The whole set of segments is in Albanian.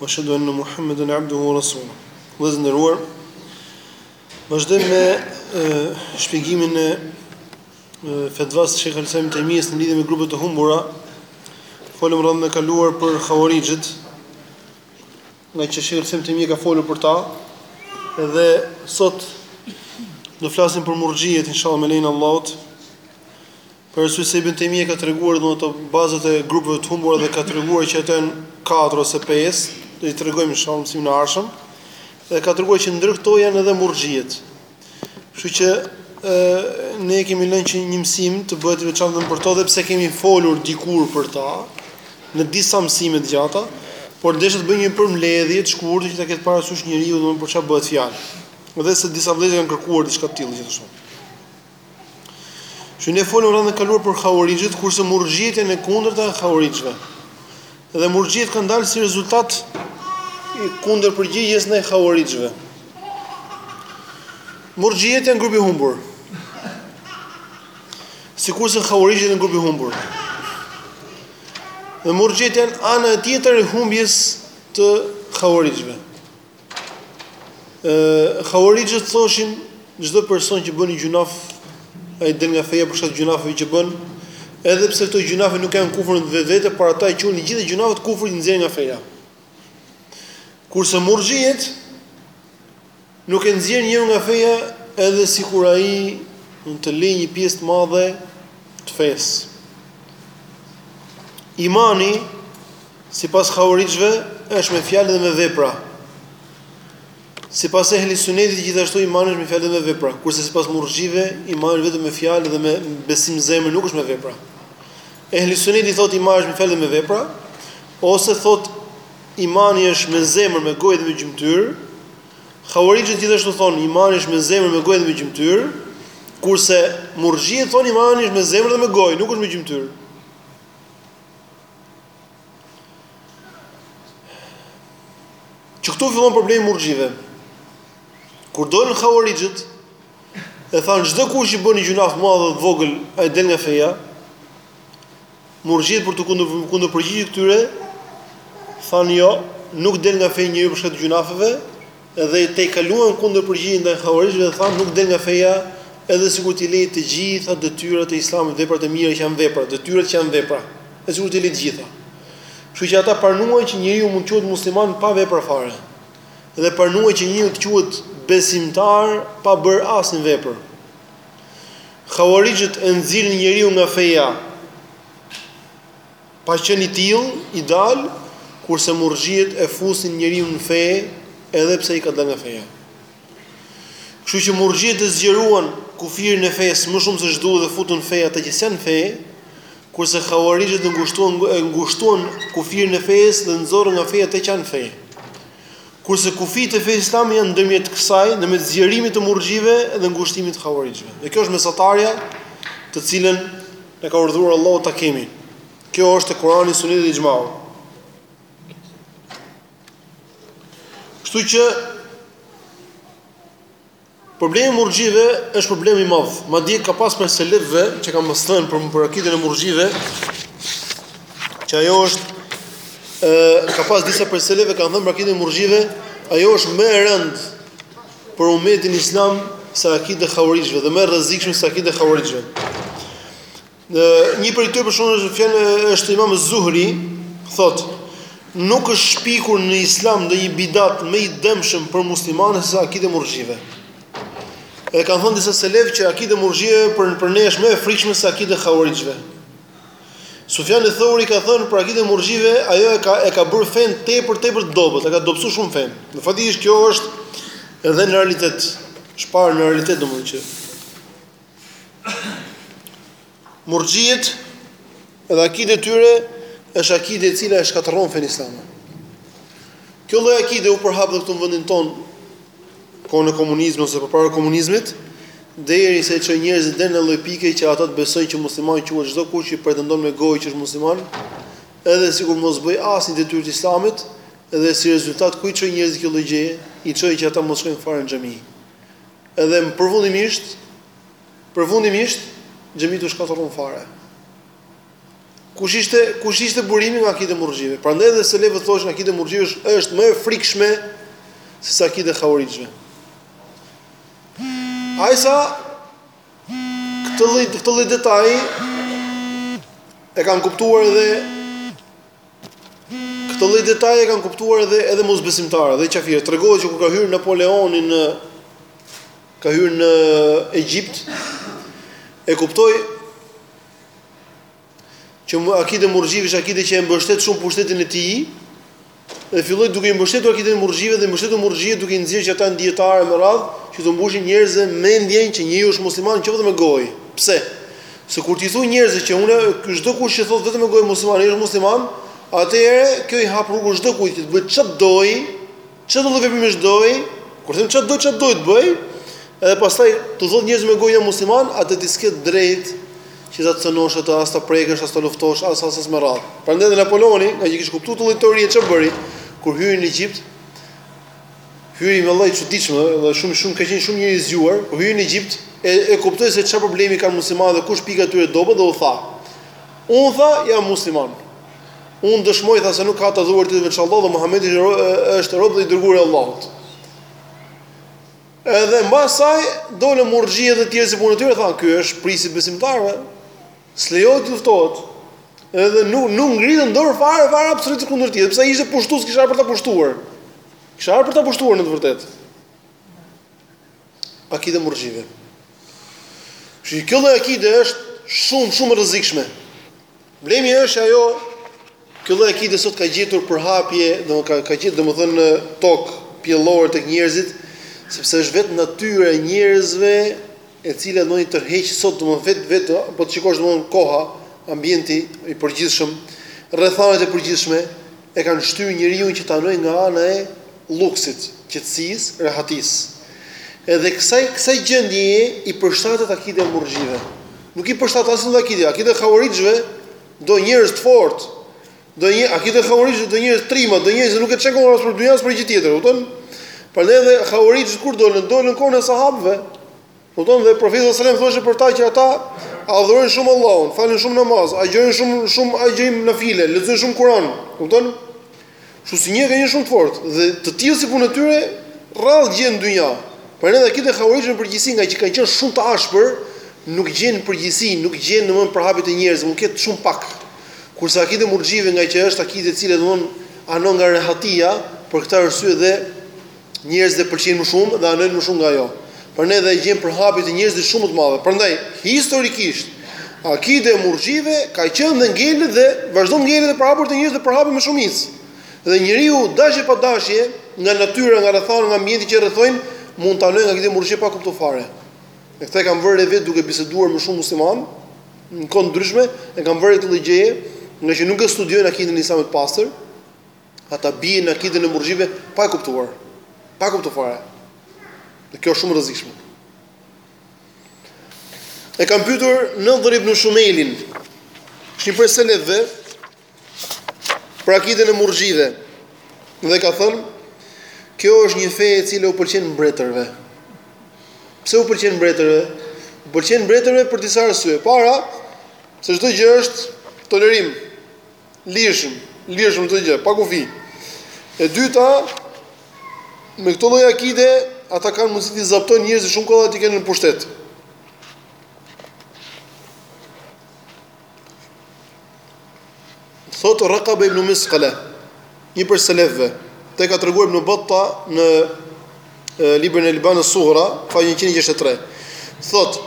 Wa ashhadu anna Muhammeden abduhu wa rasuluh. Vëllezër nderuar, vazhdojmë me shpjegimin e fetvas Sheikh Al-Islam Ibn Taymiyyah në lidhje me grupet e humbura. Folëm herën e kaluar për Khawarijit, nga që Sheikh Al-Islam Ibn Taymiyyah ka folur për ta. Dhe sot do flasim për Murxhijet inshallah me lejen e Allahut. Për arsye se Ibn Taymija ka treguar domethënë ato bazat e grupeve të humbura dhe ka treguar që ato janë katër ose pesë, do t'i tregojmë inshallah mësimin e ardhshëm. Dhe ka treguar që ndër këto janë edhe murxhiet. Kështu që ë ne kemi lënë që një mësim të bëhet i veçantë për to dhe pse kemi folur dikur për ta në disa mësime të gjata, por desha të bëj një përmbledhje të shkurtër që ta ketë parasysh njeriu domethënë për çfarë bëhet fjalë. Dhe se disa vëllezër kanë kërkuar diçka të tillë gjithashtu. Që ne folëm herën e kaluar për Haurixhët, kurse Murxhiet janë e kundërta e Haurixhëve. Dhe Murxhiet kanë dalë si rezultat i kundërpërgjigjes ndaj Haurixhëve. Murxhiet janë grup i humbur. Sikurse Haurixhët janë grup i humbur. Dhe Murxhiet janë ana tjetër e humbjes të Haurixhëve. Khawarijët thoshin, çdo person që bën një gjynaf, ai del nga feja për shkak të gjynafeve që bën, edhe pse këto gjynafe nuk janë kufër në vetvete, por ata i quajnë të gjitha gjynafet kufër që nxjerrin nga feja. Kurse murxhijet nuk e nxjerrin njeriun nga feja edhe sikur ai mund të lejë një pjesë të madhe të fesë. Imani Sipas Haurixhëve është me fjalë dhe me vepra. Sipas Ehli Sunetit gjithashtu imani është me fjalë dhe me vepra, kurse sipas Murxhive imani vetëm me fjalë dhe me besim në zemër nuk është me vepra. Ehli Suneti thotë imani është me fjalë dhe me vepra, ose thotë imani është me zemër, me gojë dhe me gjymtyrë. Haurixhët gjithashtu thonë imani është me zemër, me gojë dhe me gjymtyrë, kurse Murxhiet thonë imani është me zemër dhe me gojë, nuk është me gjymtyrë. Që këtu fillon problemi i murxhive. Kur dolën haurixhët, e thanë çdokush që bën një gjunaf të madh të vogël, ai del nga feja. Murxhit për t'u kundër kundërpërgjigjur këtyre, thanë jo, nuk del nga feja njeriu për shkak të gjunafeve, Dhe tejkaluan kundërpërgjigjen ndaj Havarixhëve dhe thanë nuk del nga feja edhe sikur t'i lejë të gjitha detyrat e Islamit, veprat e mira që janë vepra, detyrat që janë vepra, edhe sikur t'i lejë të gjitha. Kështu që ata pranuan që njeriu mund të quhet musliman pa vepra fare. Dhe pranuan që njeriu të quhet besimtar pa bërë asnjë vepër. Havarixhët e nxirrnin njeriu nga feja, Pa qenë i tillë, i dalë, kurse murxhiet e fusin njeriun në fe edhe pse i ka dalë nga feja. Kështu që murxhiet e zgjeruan kufirin e fesë më shumë se ç'duhet dhe futën në fe ata që janë fe, kurse hauarixhët e ngushtuan e ngushtuan kufirin e fesë dhe nxorën nga feja ata që janë në fe. Kurse kufijtë e fesë islame janë ndërmjet kësaj, ndërmjet zgjerimit të murxhive dhe ngushtimit të hauarixhëve. Dhe kjo është mesatarja të cilën E ka urdhëruar Allahu ta kemi. Kjo është e Kurani, Suneti dhe Ixhmau. Kështu që problemi i murxhive është problem i madh. Madje ka pas prej selefëve që kanë thënë për akiden e murxhive që ajo është ë ka pas disa prej selefëve kanë thënë për akiden e murxhive, ajo është më e rëndë për umetin islam se akide e hauarixhëve dhe më e rrezikshme se akide e hauarixhëve. Ë një prej tyre për shembull është Imam Zuhri, thotë nuk është shpikur në islam ndonjë bidat më i dëmshëm për muslimanët se akide e murxhive. Edhe kanë thënë disa selef që akide e murxhive për për ne është më e frikshme se akide e hauarixhëve. Sufjan eth-Theuri ka thënë për akiden e murxhive, ajo e ka e ka bërë fenë tepër tepër të dobët, e ka dobësuar shumë fenë. Në fakt ish kjo është edhe në realitet, është parë në realitet domethënë që murxhiet edhe akide e tyre është akide e cila e shkatërron fenë islame. Kjo lloj akide u përhap edhe këtu në vendin tonë kohën e komunizmit ose përpara komunizmit, derisa i çoi njerëzit deri në lloj pike që ata të besojnë që musliman quhet çdokush që pretendon me gojë që është musliman, edhe sikur mos bëjë asnjë detyrë të Islamit, dhe si rezultat ku i çoi njerëzit kjo lloj gjëje, i çoi që ata mos shkojnë fare në xhami. Edhe përfundimisht, përfundimisht xhamitë u shkatërruan fare. Kush ishte kush ishte burimi? Nga akide e murxhive. Prandaj dhe selefët thoshin akide e murxhive është më e frikshme sesa akide e hauarixhëve. Ai sa këtë lloj këtë lloj detaj e kanë kuptuar edhe këtë lloj detaj e kanë kuptuar edhe edhe mosbesimtarët dhe qafirët. Tregohet që kur ka hyrë Napoleoni në ka hyrë në Egjipt e kuptoi që akide e murxhive është akide që e mbështet shumë pushtetin e tij, dhe filloi duke i mbështetur akiden e murxhive dhe mbështetur murxhive duke i nxjerrë që ata janë dijetarë me radhë, që të mbushin njerëzve mendjen që njeriu është musliman qoftë vetëm me gojë. Pse? Se kur t'i thuash njerëzve që unë çdokush që thotë vetëm me gojë musliman, ai është musliman, atëherë kjo i hap rrugën çdokujt që të bëjë ç'të dojë, Çdo lloj veprimi që do, kur them çfarëdo, çfarëdo të bëjë, edhe pastaj t'u thotë njerëzve me gojë jam musliman, atë ti s'ke të drejtë që ta cenosh atë, as ta prekësh, as ta luftosh, as as as e me radhë. Prandaj edhe Napoleoni, ngaqë e kish kuptuar këtë lloj teorie, çfarë bëri? Kur hyri në Egjipt, hyri me lojë të çuditshme dhe shumë shumë ka qenë shumë njeri i zgjuar, kur hyri në Egjipt e e kuptoi se çfarë problemi kanë muslimanët dhe kush është pika e tyre e dobët dhe u tha, Unë tha jam musliman. Unë dëshmoj, tha, se nuk ka të adhuruar tjetër veç Allahut dhe Muhamedi është rob dhe i dërguar i Allahut. Edhe mbasandaj dolën murxhia dhe të tjerë si puna e tyre, thanë, ky është prijësi i besimtarëve. S'lejohet të luftohet. Edhe nuk nuk ngritën dorë fare fare absolutisht kundër tij, sepse ishte pushtues, kishte ardhur për ta pushtuar. Kishte ardhur për ta pushtuar në të vërtetë. Akide e murxhive. Shi kjo lloj akide është shumë shumë e rrezikshme. Problemi është ajo kjo lloj akide sot ka gjetur përhapje, domethënë ka ka gjetur domethënë tokë pjellore tek njerëzit, sepse është vetë natyra e njerëzve e cila do i tërheq sot domethënë vetë vetë po të shikosh domethënë koha, ambienti i përgjithshëm, rrethanat e përgjithshme, E kanë shtyrë njeriun që të anojë nga ana e luksit, qetësisë, rehatisë. Edhe kësaj kësaj gjendjeje i përshtatet akida e murxhive. Nuk i përshtatet asnjë lloj akide. Akida e havarixhëve do njerëz të fortë. Do një akide e havarixhëve do njerëz trima, do njerëz që nuk e çajnë kokën as për dynja as për gjë tjetër, kupton? Prandaj edhe havarixhët kur dolën, dolën në kohën e sahabëve. Kupton dhe profeti sallallahu alajhi wasallam thoshte për ta që ata adhurojnë shumë Allahun, falin shumë namaz, agjërojnë shumë shumë agjërim nafile, lexojnë shumë Kur'an. Kupton? Kështu zinë kanë qenë shumë të fortë dhe të tillë si puna e tyre rrallë gjen në dynja. Por edhe akide e havarixhëve në përgjithësi ngaqë kanë qenë shumë të ashpër, nuk gjen përgjithësi, nuk gjen domethënë përhapje te njerëzit, mund të ketë shumë pak. Kurse akide e murxhive ngaqë është akide e cila domethënë anon nga rehatia, për këtë arsye dhe Njerëzit e pëlqejnë më shumë dhe anojnë më shumë nga ajo. Prandaj dhe gjen përhapje te njerëzit shumë më të madhe. Prandaj, historikisht, akide e murxhive ka qenë dhe ngelet dhe vazhdon ngelet e përhapur te njerëzit, e përhapur me shumicë. Dhe njeriu dashje pa dashje, nga natyra, nga rrethanat, nga ambienti që e rrethojnë, mund të anojë nga akide e murxhive pa kuptuar fare. Dhe këtë e kam vënë re vetë duke biseduar me shumë muslimanë në kohë të ndryshme, e kam vënë re këtë lloj gjëje, ngaqë nuk e studiojnë akiden islame të pastër, Ata bien në akiden e murxhive pa e kuptuar. Pa e kuptuar fare. Dhe kjo është shumë e rrezikshme. E kanë pyetur Nadër ibn Shumejlin, që është një prej selefëve, për akiden e murxhive, dhe ka thënë, kjo është një fe e cila u pëlqen mbretërve. Pse u pëlqen mbretërve? U pëlqen mbretërve për disa arsye. E para, se çdo gjë është tolerim. Lirshëm, lirshëm çdo gjë, pa kufi. E dyta, me këtë lloj akide, ata kanë mundësi të zaptojnë njerëzit shumë kollaj të kenë në pushtet. Thot Raqaba ibn Misqala, një prej selefëve, te ka treguar Ibn Batta në librin e Ibanes Sughra, faqe 163. Thot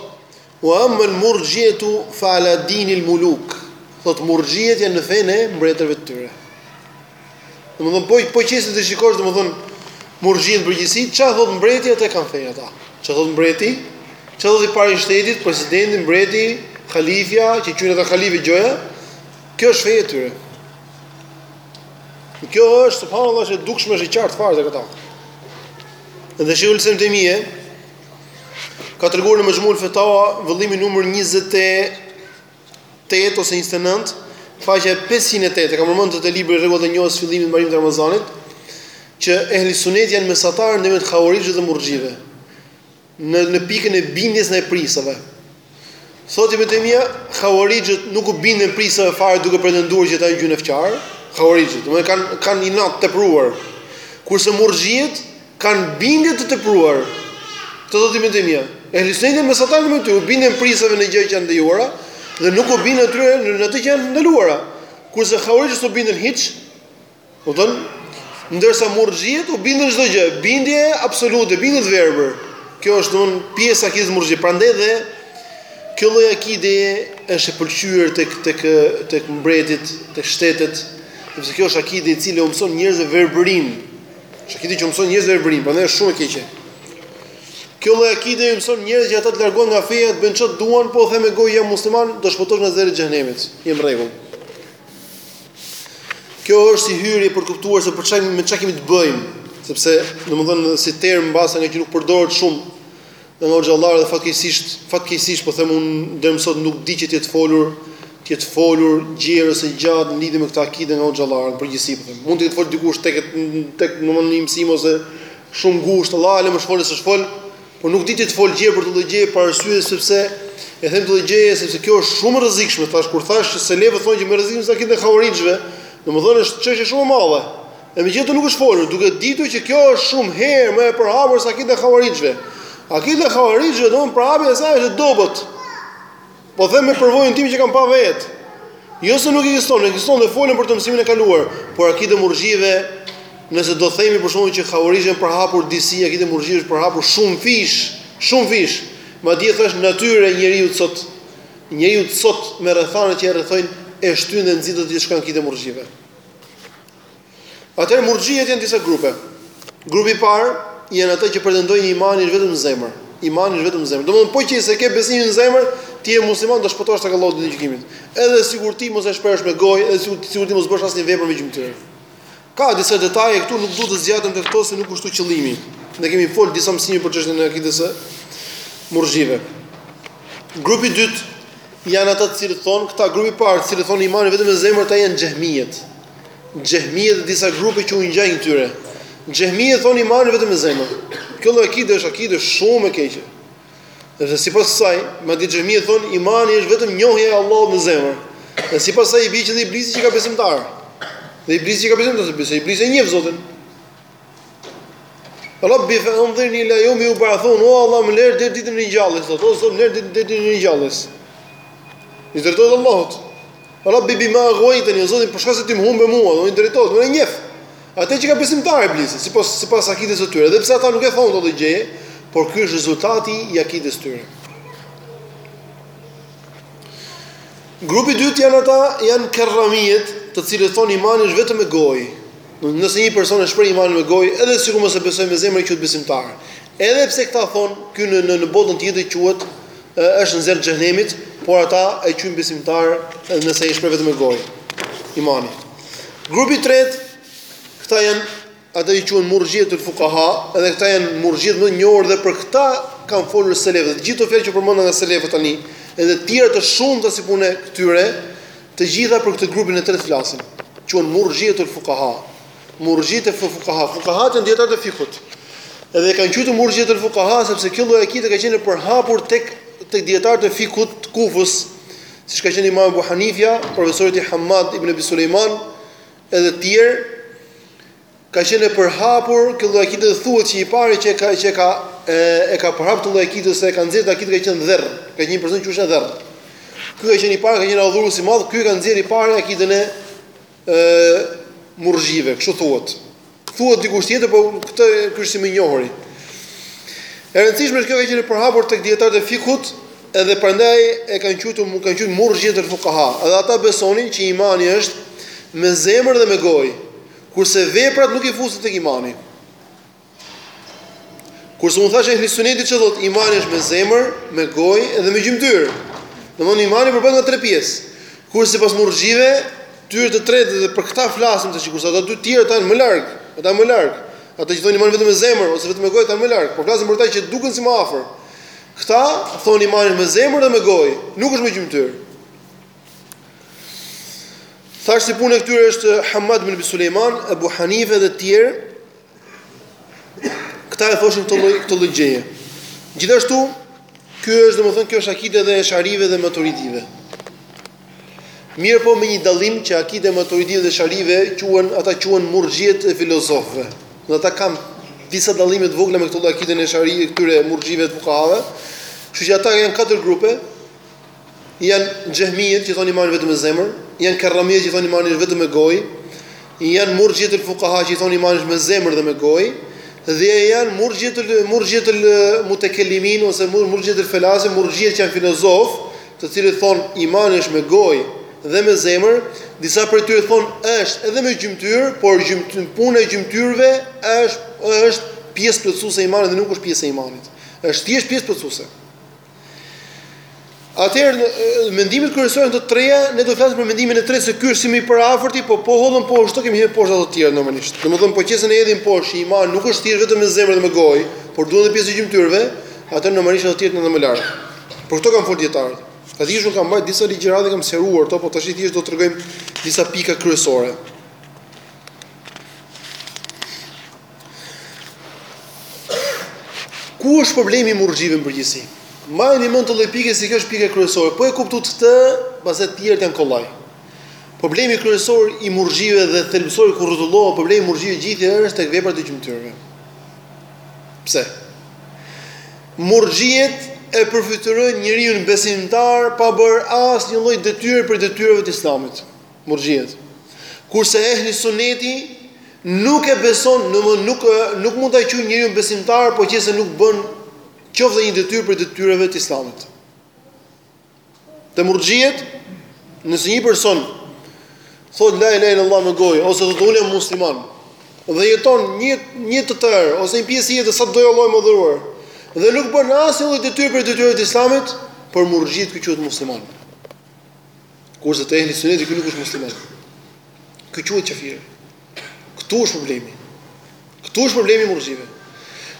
Wa amma al murjiatu fa ala din al muluk. Thot murjiet janë në fenë e mbretërve të tyre. Domethënë po po qe se i shikon domethënë murjiet në përgjithësi, çfarë thot mbreti atë kanë fenë ata. Çfarë thot mbreti? Çfarë thot i pari i shtetit, presidenti, mbreti, halifja, që e quajnë ata halife gjoja? Kjo është feja e tyre. Kjo është subhanallahu është e dukshme është e qartë fare tek ata. Dhe shejhul Islam Ibn Taymija, Ka treguar në Majmu' al-Fatawa, vëllimi numër 28 ose 29, faqja 508, e kam përmend te libri Rregullat e Njohjes së Fillimit dhe Mbarimit të Ramazanit, që ehli suneti janë mesatarë ndërmjet Khawarijve dhe Murxhive në në pikën e bindjes ndaj prijësave. Thotë Ibn Taymija, Khawarijët nuk u binden prijësave fare duke pretenduar që ata janë gjynahqarë, Khawarijët, domethënë kanë kanë inat të tepruar. Kurse Murxhijet kanë bindje të tepruar. Të thotë Ibn Taymija, Ehli Sunneti janë mesatarë mes tyre, u binden prijësave në gjëra që janë lejuara dhe nuk u binden atyre në ato që janë ndaluara. Kurse Khawarijët s'u binden hiç, Do të thonë, ndërsa murxhiet u binden çdo gjë, bindje absolute, bindje të verbër. Kjo është domun pjesa e akidës murxhi. Prandaj dhe kjo lloj akide është e pëlqyer tek tek tek mbretit, tek shtetet, sepse kjo është akide e cila u mëson njerëzve verbërinë. Është akide që u mëson njerëzve verbërinë, prandaj është shumë e keqe. Kjo lloj akide i mëson njerëzve që ata të largohen nga feja, të bëjnë çfarë duan, po the me gojë jam musliman, do shpëtosh nga zjarri i xhehenemit. Je në rregull. Kjo është si hyrje për të kuptuar se për çfarë me çfarë kemi të bëjmë, sepse domethënë si term mbase ngaqë nuk përdoret shumë nga hoxhallarët dhe fatkeqësisht fatkeqësisht po them unë deri më sot nuk di që të jetë folur të jetë folur gjerë ose gjatë në lidhje me këtë akide nga hoxhallarët në përgjithësi po them. Mund të ketë fol dikush tek tek domethënë një mësim ose shumë ngushtë, Allahu alem është fol ose s'është fol, Por nuk di të jetë fol gjerë për këtë lloj gjëje për arsye sepse e them këtë lloj gjëje sepse kjo është shumë e rrezikshme, thash kur thash se selefët thonë që më e rrezikshme se akida e hauarixhëve, domethënë është çështje shumë e madhe. E megjithatë nuk është folur, duke ditur që kjo është shumë herë më e përhapur se akida e hauarixhëve. Akida e hauarixhëve domon përhapja e saj është e dobët. Po them me përvojën time që kam pa vetë. Jo se nuk ekziston, ekziston dhe folëm për të mësimin e kaluar, por akideja e murxhive, nëse do themi për shembull që havarixhët janë përhapur disi, akideja e murxhive është përhapur shumëfish, shumëfish. Madje është natyra e njeriut sot, njeriut sot me rrethanat që e rrethojnë e shtyjnë dhe e nxitin të shkojë në akiden e murxhive. Atëherë murxhiet janë disa grupe. Grupi i parë janë ata që pretendojnë që imani është vetëm në zemër. Imani është vetëm në zemër. Domthonë po qe se ke besimin në zemër, ti je musliman do shpëtohesh tek Allahu ditën e gjykimit. Edhe sikur ti mos e shprehësh me gojë, edhe sikur ti sikur ti mos bësh asnjë vepër me gjymtyrë. Ka disa detaje këtu nuk duhet të zgjatem tek to se nuk është këtu qëllimi. Ne kemi fol disa mësime për çështjen e akides së murxhive. Grupi i dytë janë ata të cilët thonë, këta grupi i parë, të cilët thonë imani vetëm në zemër, ata janë xhehmijet. Xhehmijet dhe disa grupe që u ngjajnë këtyre. Xhehmijet thonë imani vetëm me zemër. Kjo lloj akide është akide shumë e keqe. Dhe sipas kësaj, madje xhehmijet thonë imani është vetëm njohja e Allahut në zemër. Dhe sipas kësaj i bie që dhe iblisi qenka besimtar. Dhe iblisi qenka besimtar, sepse iblisi e njeh Zotin. Rabbi fe endhirni ila jeumi jubathun, o Allah më lër deri ditën e ngjalljes, o Zot më lër deri ditën e ngjalljes. I drejtohet Allahut. Rabbi bima aguejteni, o Zoti im, për shkak se ti më humbe mua, dhe i drejtohet, domethënë e njef. Atëherë qenka besimtar iblisi, sipas, sipas akides së tyre, dhe pse ata nuk e thonë këtë gjë, por ky është rezultati i akides së tyre. Grupi i dytë janë ata, janë kërramijet, të cilët thonë imani është vetëm me gojë. Nëse një person e shpreh imanin me gojë, edhe sikur mos e besojë me zemër, ai quhet besimtar. Edhe pse këta thonë, ky në, në, në botën tjetër quhet është në zjarr të xhehenemit, por ata e quajnë besimtar nëse e shpreh vetëm me gojë imanin. Grupi i tretë, këta janë ata që quhen murxhiet ul fuqaha, edhe këta janë murxhiet më të njohur dhe për këta kanë folur selefët. Gjithë ato fjalë që përmenda nga selefët tani, edhe të tjera të shumta si punë këtyre, Të gjitha për këtë grupin e tretë flasin. Quhen Murxhietul Fuqaha. Murxhiet e Fuqaha. Fuqahat janë dijetarë të fikhut. Edhe e kanë quajtur Murxhietul Fuqaha sepse kjo lloj akide ka qenë e përhapur tek tek dijetarët e fikhut të Kufës, siç ka qenë Imam Abu Hanifja, profesori i tij Hamad ibn Abi Sulejman edhe të tjerë. ka qenë e përhapur kjo lloj akide dhe thuhet që i pari që e ka që e ka e, e ka përhapur këtë lloj akide ose e ka nxjerrë këtë akide ka qenë Dherr, ka qenë një person që është Dherr. Ky ka qenë i pari, ka qenë adhurues i madh, ky e ka nxjerrë i pari akiden e e murxhive, kështu thuhet. Thuhet dikush tjetër, por këtë ky është si më i njohuri. E rëndësishme është kjo ka qenë e përhapur tek dijetarët e fikhut, edhe prandaj e kanë quajtur kanë quajtur murxhietul fuqaha. Edhe ata besonin që imani është me zemër dhe me gojë. Kurse veprat nuk i fusin tek imani. Kurse unë thashë ehli suneti thotë imani është me zemër, me gojë dhe me gjymtyr. Domthonë imani përbohet nga tre pjesë. Kurse sipas murxhive, tyre të tretë dhe për këta flasim se sikurse ata dy të tjerë janë më larg, ata më larg. Ata që thonë imanin vetëm me zemër ose vetëm me gojë janë më larg, por flasim për ata që duken si më afër. Këta thonë imani me zemër dhe me gojë, nuk është me gjymtyr. Thashë si punë e këtyre është Hamad ibn Sulejman, Abu Hanife dhe të tjerë. Këta e thoshin këtë lloj këtë lloj gjëje. Gjithashtu, ky është domethënë kjo është akide e esharive dhe maturidive. Mirëpo me një dallim që akide maturidive dhe esharive quhen ata quhen murxhiet e filozofëve. Dhe ata kanë disa dallime të vogla me këtë lloj akide në shari këtyre murxhive të fuqahave. Kështu që ata janë katër grupe, Janë xhehmijët që thonë imanin vetëm me zemër, janë karramijët që thonë imanin vetëm me gojë, janë murxhijetul fuqaha që thonë imanin me zemër dhe me gojë, dhe janë murxhijetul murxhijetul mutekelimin ose murxhijetul felasife, murxhijet që janë filozofë, të cilët thonë imani është me gojë dhe me zemër, disa prej tyre thonë është edhe me gjymtyrë, por gjymty, puna e gjymtyrëve është është pjesë plotësuese e imanit dhe nuk është pjesë e imanit. Është thjesht pjesë plotësuese. Atëherë mendimet kryesore janë të treja, ne do të flasim për mendimin e tretë se ky është si më i përafërti, po po hodhëm po ashtu kemi hedhë poshtë ato të tjera normalisht. Domethënë po qe se e hedhim poshtë, imani nuk është thjesht vetëm me zemër dhe me gojë, por duhet edhe pjesë e gjymtyrëve, atë normalisht ato të tjera janë më larg. Për këto kanë fol dijetarët. Kam thënë, unë kam mbajt disa ligjërata dhe kam sqaruar këto, po tashi thjesht do të tregojmë disa pika kryesore. Ku është problemi i murxhive në përgjithësi? Mbajeni mend këtë lloj pike se kjo është pika kryesore. Po e kuptuat këtë, pastaj të tjerat janë kollaj. Problemi kryesor i murxhive dhe thelbësori ku rrotullohet problemi i murxhive gjithi është tek veprat e gjymtyrëve. Pse? Murxhiet e përfytyrojnë njeriun besimtar pa bërë asnjë lloj detyre prej detyrave të Islamit. Murxhiet. Kurse ehli suneti nuk e beson, domthon nuk nuk mund ta quaj njeriun besimtar po qe se nuk bën qoftë edhe një detyrë prej detyrave të Islamit. Te murxhiet, nëse një person thot la ilaha illallah me gojë ose thotë unë jam musliman dhe jeton një jetë të tërë ose një pjesë jete sado që Allahu i ka dhuruar dhe nuk bën asnjë lloj detyrë prej detyrave të islamit për murxhiet ky quhet musliman Kurse te ehli sunneti ky nuk është musliman. Ky quhet kafir. Ktu është problemi. Ktu është problemi i murxhive.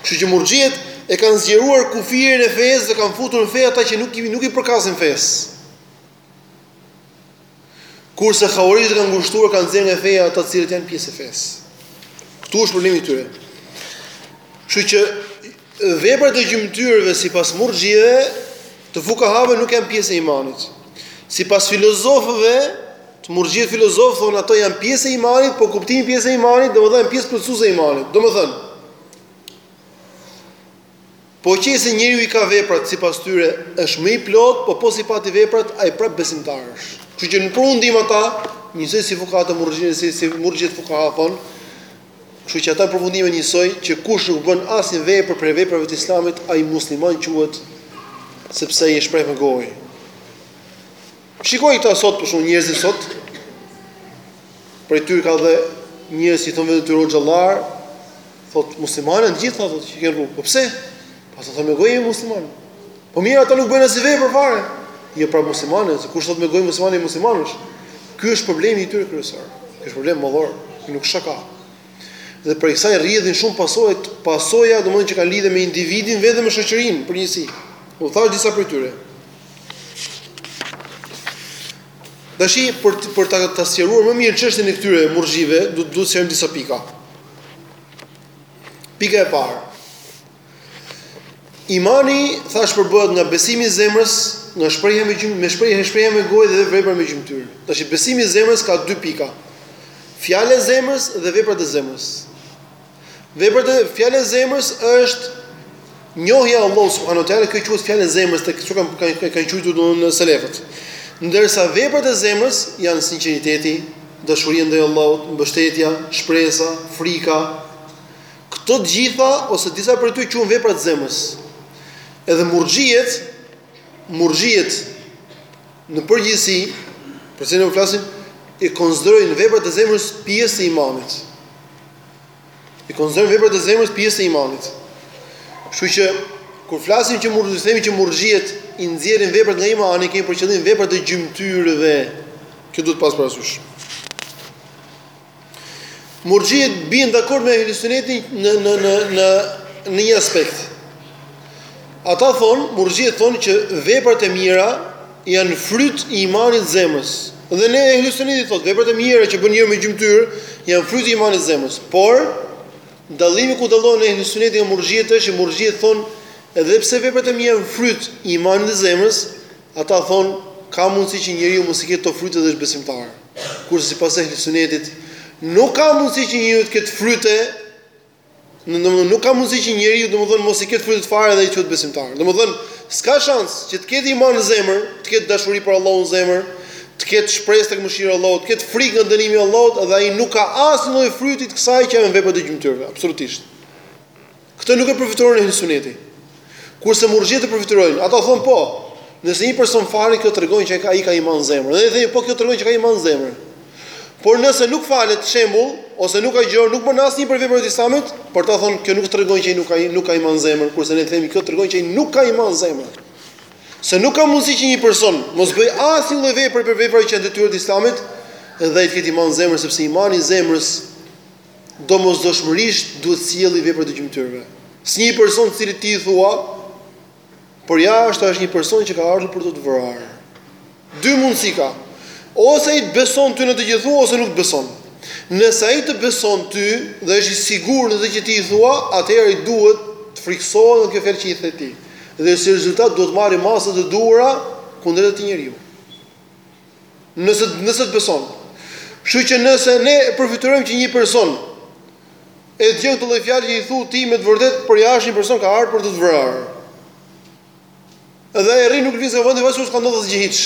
Kështu që murxhiet e kanë zgjeruar kufirin e fesë dhe kanë futur në fe ata që nuk i nuk i përkasin fesë. Kurse havarixhët kanë ngushtuar kanë nxjerr nga feja ata të cilët janë pjesë e fesë. Ktu është problemi i tyre. Kështu që Veprat e gjymtyrëve sipas murxhieve, të fukahave nuk janë pjesë e imanit. Sipas filozofëve, të murxhiet filozofë thonë ato janë pjesë e imanit, por kuptimi pjesë e imanit domethënë pjesë plotësuese e imanit. Domethënë po qe se njeriu i ka veprat sipas tyre, është më i plot, po po s'i pati veprat ai prap besimtar është. Kështu që në përfundim ata, njësoj si fukahat e murxhive si si murxhiet fukahat thonë, Kështu që ata në përfundim njësoj që kush nuk bën asnjë vepër prej veprave të Islamit ai musliman quhet sepse ai e shpreh me gojë. Shikoji këta sot për shumë njerëzit sot prej tyre ka dhe njerëz që i thonë vetes tyre hoxhallarë, thot muslimanë janë të gjithë thot që kanë rrugë. Po pse? Po thonë me gojë musliman. Po mirë ata nuk bëjnë asnjë vepër fare. Jo pra muslimanë, se kush thotë me gojë musliman ai musliman është. Ky është problemi i tyre kryesor. Ky është problem madhor, që nuk shaka. Dhe prej kësaj rrjedhin shumë pasoja, pasoja domethënë që kanë lidhje me individin vetë, me shoqërinë në përgjithësi. U thash disa prej tyre. Tashi për për ta ta sqaruar më mirë çështën e këtyre murxhive, do të duhet të sqarojmë disa pika. Pika e parë. Imani thashë përbëhet nga besimi i zemrës, nga shprehja me gjymtyr, me shprehje e shprehja me gojë dhe vepra me gjymtyr. Tash besimi i zemrës ka dy pika. Fjala e zemrës dhe veprat e zemrës. Veprat e fjala e zemrës është njohja e Allahut subhanuhu teala, kjo quhet fjala e zemrës siç e kanë kanë kanë quajtur domthonë në selefët. Ndërsa veprat e zemrës janë sinqeriteti, dashuria ndaj Allahut, mbështetja, shpresa, frika, Këto të gjitha ose disa prej tyre quhen vepra të zemrës. Edhe murxhiet, murxhiet në përgjithësi, për cilët u flasim, i konsiderojnë veprat e zemrës pjesë të imanit. I konsiderojnë veprat e zemrës pjesë të imanit. Kështu që kur flasim që murxhiet, themi që murxhiet i nxjerrin veprat nga imani, kemi për qëllim veprat e gjymtyrëve. Kjo duhet pas parasysh. Murxhiet bien dakord me Ehli Sunetin në në në në në një aspekt. Ata thonë, murxhiet thonë që veprat e mira janë fryt i imanit të zemrës. Dhe ne Ehli Suneti thotë, veprat e mira që bën njeriu me gjymtyr janë fryt i imanit të zemrës. Por dallimi ku dallohen Ehli Suneti nga murxhiet është që murxhiet thonë, edhe pse veprat e mira janë fryt i imanit të zemrës, Ata thonë, Ka mundësi që njeriu mos i ketë këto fryte dhe është besimtar. Kurse sipas Ehli Sunetit, nuk ka mundësi që njeriu të ketë fryte, domethënë nuk ka mundësi që njeriu domethënë mos i ketë frytet fare dhe ai të quhet besimtar. Domethënë, s'ka shans që të ketë iman në zemër, të ketë dashuri për Allahun në zemër, të ketë shpresë tek mëshira e Allahut, të ketë frikë nga dënimi i Allahut dhe ai nuk ka asnjë lloj fryti të kësaj që janë veprat e gjymtyrëve, absolutisht. Këtë nuk e përfytyrojnë ehli suneti. Kurse murxhiet e përfytyrojnë, ata thonë po, nëse një person falet kjo tregon që ai ka iman në zemër. Dhe ne themi po kjo tregon që ka iman në zemër. Por nëse nuk falet, shembull, ose nuk agjëron, nuk bën asnjë prej veprave e Islamit, po ata thonë kjo nuk tregon që ai nuk ka nuk ka iman në zemër, kurse ne themi kjo tregon që ai nuk ka iman në zemër. Se nuk ka mundësi që një person mos bëj asnjë lloj vepre prej veprave që janë detyrat e Islamit dhe ai të ketë iman në zemër sepse imani i zemrës domosdoshmërisht duhet të sjelli vepra të gjymtyrëve. Si një person të cilit ti i thua, përjashta është një person që ka ardhur për të të vrarë. Dy mundësi ka. Ose ai të beson ty në atë që i thua ose nuk të beson. Nëse ai të beson ty dhe është i sigurt në atë që ti i thua, atëherë ai duhet të frikësohet nga kjo fjalë që i the ti. Dhe si rezultat duhet të marrë masat e duhura kundrejt atij njeriu. Nëse nëse të beson. Kështu që nëse ne e përfytyrojmë që një person e dëgjon këtë lloj fjalë që i thu ti me të vërtetë përjashta një person ka ardhur për të të vrarë. Edhe ai rri nuk lëviz nga vendi, bën sikur s'ka ndodhur asgjë hiç.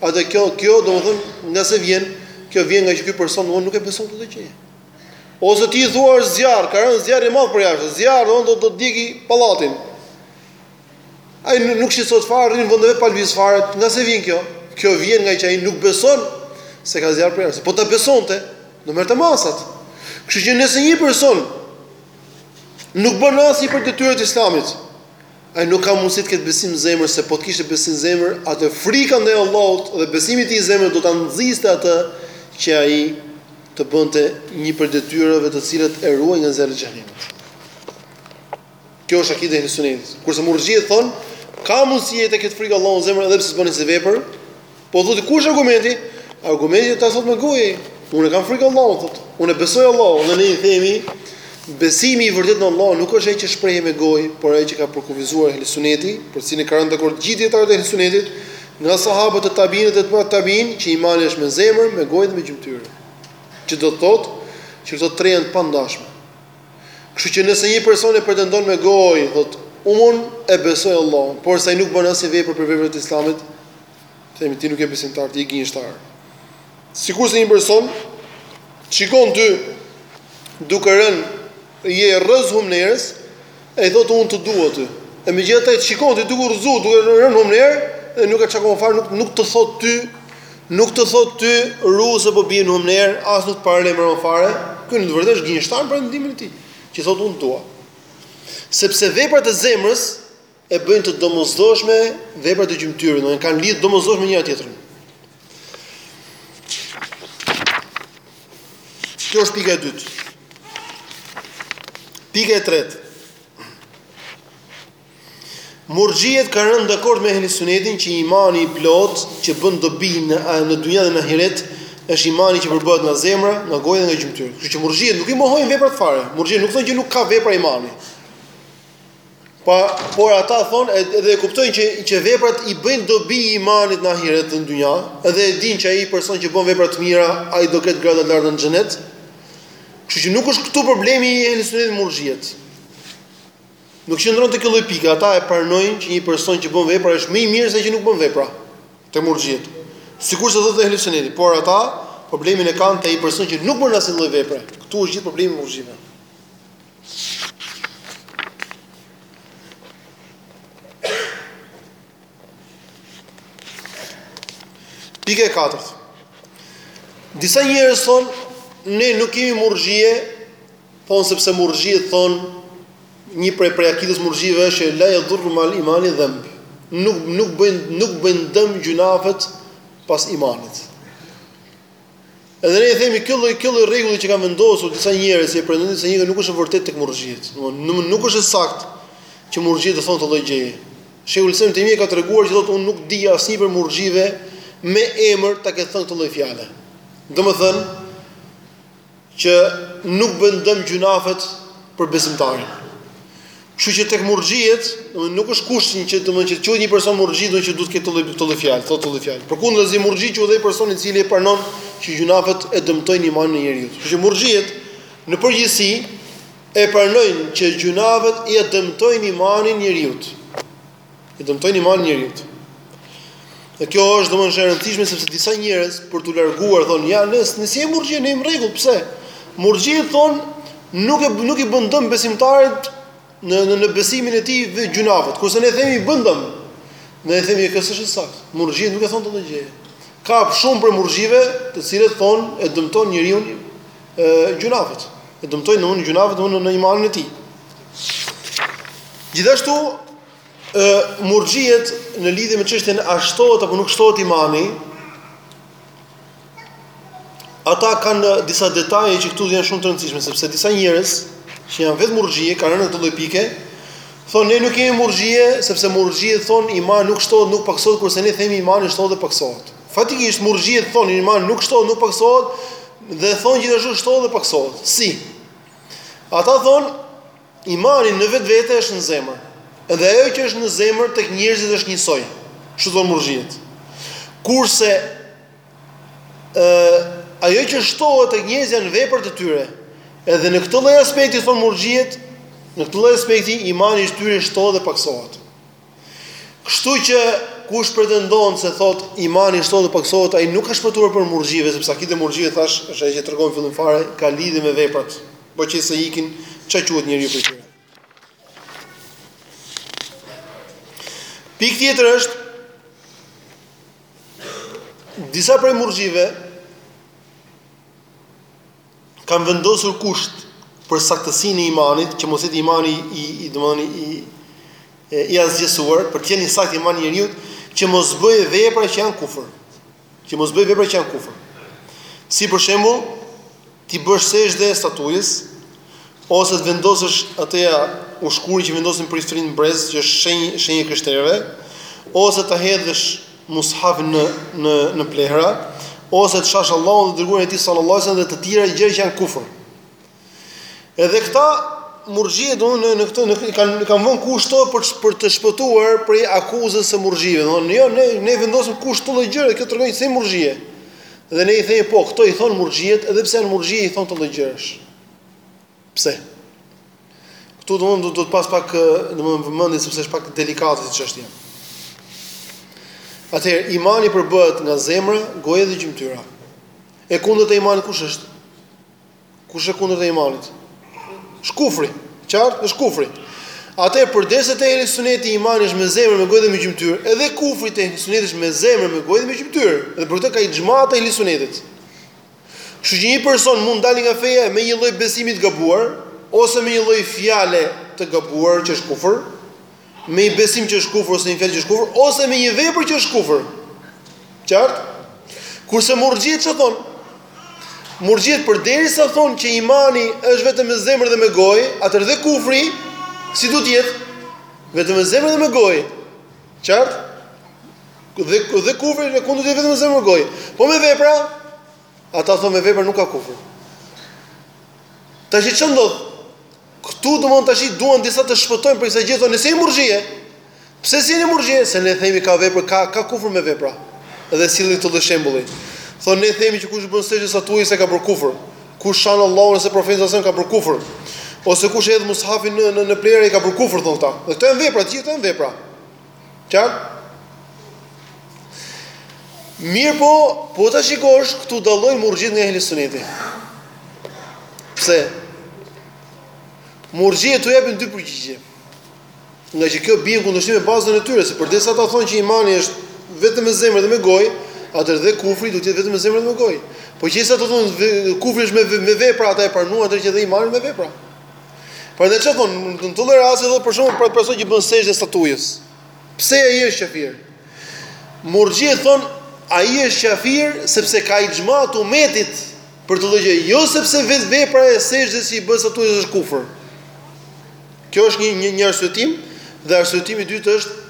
Atëherë kjo kjo domethënë nga se vjen, kjo vjen nga që ky person domthonë nuk e beson këtë gjë. Ose ti i thua është zjarr, ka rënë zjarr i madh përjashta, zjarr do të djegi pallatin. Ai nuk shqetësohet fare, rri në vendin e vet pa lëviz fare. Nga se vjen kjo? Kjo vjen nga që ai nuk beson se ka zjarr përjashta. Se po ta besonte, do merrte masat. Kështu që nëse një person nuk bën asnjë prej detyrave e Islamit, ai nuk ka mundësi të ketë besim në zemër, se po të kishte besim në zemër, atëherë frika ndaj Allahut dhe besimi i tij në zemër do ta nxiste atë që ai të bënte një prej detyrave të cilat e ruajnë nga zjarri i xhehenemit. Kjo është akide e Ehli Sunetit. Kurse Murxhiet thon, ka mundësi ai të ketë frikë Allahun në zemër edhe pse s'bën asnjë vepër. Po thotë kush është argumenti? Argumenti e thotë me gojë. Unë kam frikë Allahun, thotë. Unë besoj Allahun dhe ne i themi besimi i vërtetë në Allah nuk është ai që shprehet me gojë, por ai që ka përkufizuar Ehli Suneti, për të cilin kanë rënë dakord gjithë dietarët e Ehli Sunetit, nga sahabët e tabiinët e etbau tabiin, që imani është me zemër, me gojë dhe me gjymtyr. Që do të thotë që këto tre janë të pandashme. Kështu që nëse një person e pretendon me gojë, thotë, unë e besoj Allahun, porse nuk bën asnjë vepër prej veprave e Islamit, themi ti nuk je besimtar, ti je gënjeshtar. Sikurse një person të shikon ty duke rënë je rrëz humnerës, e të thotë unë të dua ty. E megjithatë të shikon ty duke u rrëzu, duke rënë në humnerë, nuk e çakon fare, nuk nuk të thotë ty Nuk të thotë ty ruhu se po bie në humnerë, as nuk të paralajmëron fare. Ky në të vërtetë është gënjeshtar në pretendimin e tij, që thotë unë të dua. Sepse veprat e zemrës e bëjnë të domosdoshme veprat e gjymtyrëve, domethënë kanë lidhje të domosdoshme me njëra tjetrën. Kjo është pika e dytë. Pika e tretë. Murxhiet kanë rënë dakord me ehli sunetin që imani i plot që bën dobi në në dynja dhe në ahiret është imani që përbëhet nga zemra, nga goja dhe nga gjymtyrët. Kështu që murxhiet nuk i mohojnë veprat fare. Murxhiet nuk thonë që nuk ka vepra imani. Pa, por ata thonë edhe e kuptojnë që që veprat i bëjnë dobi imanit në ahiret dhe në dynja, edhe e dinë që ai person që bën vepra të mira, ai do ketë grada të larta në xhenet. Kështu që nuk është këtu problemi i ehli sunetit me murxhiet. Nuk qëndron te kjo lloj pike, ata e pranojnë që një person që bën vepra është më i mirë se ai që nuk bën vepra, te murxhiet. Sikurse thotë dhe ehli suneti, por ata problemin e kanë te ai person që nuk bën asnjë lloj vepre. Këtu është gjithë problemi i murxhive. Pika e katërt. Disa njerëz thonë, ne nuk kemi murxhie Thonë sepse murxhiet thonë një prej prej akidës së murxhive është që la yadhurru mal imani dhanb. Nuk nuk bëjnë nuk bëjnë dëm gjynahet pas imanit. Edhe ne i themi kjo lloj kjo lloj rregulli që kanë vendosur disa njerëz që pretendojnë selefi nuk është e vërtetë tek murxhiet. Domthonë nuk është e saktë që murxhiet të thonë këtë lloj gjëje. Shejhul Islam Tejmija ka treguar që thotë unë nuk di asnjë prej murxhive me emër ta ketë thënë këtë lloj fjale. Domethënë që nuk bëjnë dëm gjynahet për besimtarin. Kështu që tek murxhiet, domethënë nuk është kusht që domethënë që të quhet një person murxhi do që duhet ta ketë këtë lloj fjale, thotë këtë lloj fjale. Përkundrazi murxhi quhet edhe personi i cili e pranon që gjynahet e dëmtojnë imanin e njeriut. Kështu që murxhiet në përgjithësi e pranojnë që gjynahet e dëmtojnë imanin e njeriut. I dëmtojnë imanin e njeriut. Dhe kjo është domethënë shumë e rëndësishme sepse disa njerëz për t'u larguar thonë ja ne ne s'jemi murxhi ne jemi në rregull pse? Murxhiet thonë nuk e nuk i bën dëm besimtarit në në në besimin e tij dhe gjynahet. Kurse ne themi i bën dëm. Ne themi kjo s'është e saktë. Murxhiet nuk e thonë këtë gjë. Ka shumë prej murxhive, të cilët thonë e dëmton njeriun e gjynahet. E dëmtojnë gjynahet domethënë imanin e tij. Gjithashtu ë murxhiet në lidhje me çështjen a shtohet apo nuk shtohet imani, ata kanë disa detaje që këtu janë shumë të rëndësishme sepse disa njerëz që janë vetë murxhie kanë rënë në këtë lloj pike, thonë ne nuk jemi murxhie sepse murxhiet thonë imani nuk shtohet, nuk paksohet kurse ne themi imani shtohet dhe paksohet. Faktikisht murxhiet thonë imani nuk shtohet, nuk pakësohet dhe thonë gjithashtu shtohet dhe pakësohet. Si? Ata thonë imani në vetvete është në zemër. Edhe ajo që është në zemër tek njerëzit është njësoj. Kështu thonë murxhiet. Kurse ë ajo që shtohet tek njerëzit janë veprat e tyre. Edhe në këtë lloj aspekti thonë murxhiet, në këtë lloj aspekti imani i tyre shtohet dhe pakësohet. Kështu që kush pretendon se thot imani shtohet dhe paksohet, ai nuk ka shpëtuar prej murxhive, sepse akideja e murxhive thash, është ajo që treguam në fillim fare, ka lidhje me veprat. Po qe se ikin, ça quhet njeriu për tyre? Pikë tjetër është disa prej murxhive kanë vendosur kusht për saktësinë e imanit, që mos jetë imani i, i domethënë i i asgjësuar, për të qenë i saktë imani i njeriut, që mos bëjë vepra që janë kufër. Që mos bëjë vepra që janë kufër. Si për shembull, t'i bësh sexhde statujës ose të vendosësh atë ja ushkurin që vendosin priftërinjtë në brez, që është shenjë shenjë e krishterëve, ose ta hedhësh mushafin në në në plehra ose të shash Allahun dhe dërguarin e tij sallallahu alajhi wasallam dhe të tjera gjëra që janë kufër. Edhe këta murxhie domethënë në këtë në këtë kanë kanë vënë kusht këto për për të shpëtuar prej akuzës së murxhive. Domethënë jo ne ne vendosim kusht këto lloj gjëra, kjo tregon s'jemi murxhie. Dhe ne i themi po, këto i thon murxhiet, edhe pse janë murxhie i thon këto lloj gjërash. Pse? Këtu domethënë duhet pas pak domethënë vëmendje sepse është pak delikate çështja. Atëherë imani përbëhet nga zemra, goja dhe gjymtyra. E kundërta e imanit kush është? Kush e kundërta e imanit? Është kufri, qartë, është kufri. Atëherë përderisa te ehli suneti imani është me zemër, me gojë dhe me gjymtyr. Edhe kufri te ehli suneti është me zemër, me gojë dhe me gjymtyr. Dhe për këtë ka ixhma të ehli sunetit. Kështu që një person mund të dalë nga feja me një lloj besimi të gabuar ose me një lloj fjale të gabuar që është kufër, me një besim që është kufër ose një fjalë që është kufër ose me një vepër që është kufër. Qartë? Kurse murxhiet çfarë thonë? Murxhiet përderisa thonë që imani është vetëm me zemër dhe me gojë, atëherë dhe kufri si duhet të jetë vetëm me zemër dhe me gojë. Qartë? Dhe dhe kufri është kundër dhe vetëm me zemër dhe me gojë. Po me vepra? Ata thonë me vepra nuk ka kufër. Tash çfarë ndodh? Ktu do mund tash duan disa të shpëtojnë prej kësaj akides së murxhive. Pse si i murxhie? Se ne themi ka vepër, ka ka kufër me vepra. Dhe sjellin këto lloj shembulli. Thonë ne themi që kush bën sexhde statujës ka bër kufër. Kush shan Allahun ose profetin a.s. ka bër kufër. Ose kush e hedh mushafin në në në plehra ai ka bër kufër thonë këta. Dhe këto janë vepra, gjithë këto janë vepra. Qartë? Mirëpo, po ta shikosh, këtu dallojnë murxhit nga ehli suneti. Pse? Murxhit të japin dy përgjigje. Ngaqë kjo bie në kundërshtim me bazën e tyre, se përderisa ata thonë që imani është vetëm me zemër dhe me gojë, atëherë dhe kufri do të jetë vetëm me zemër dhe me gojë. Po që se të thonë kufri është me me vepra, ata e pranuan atëherë që dhe imani me vepra. Por çfarë thonë, në këtë lloj rasti thotë për shembull për atë person që i bën sexhde statujës. Pse ai është kafir? Murxhit thon, ai është kafir sepse ka ixhma të umetit për të lëgjë, jo sepse vetë vepra e sexhdes që i bën statujës është kufër. Kjo është një një arsyetim dhe arsyetimi i dytë është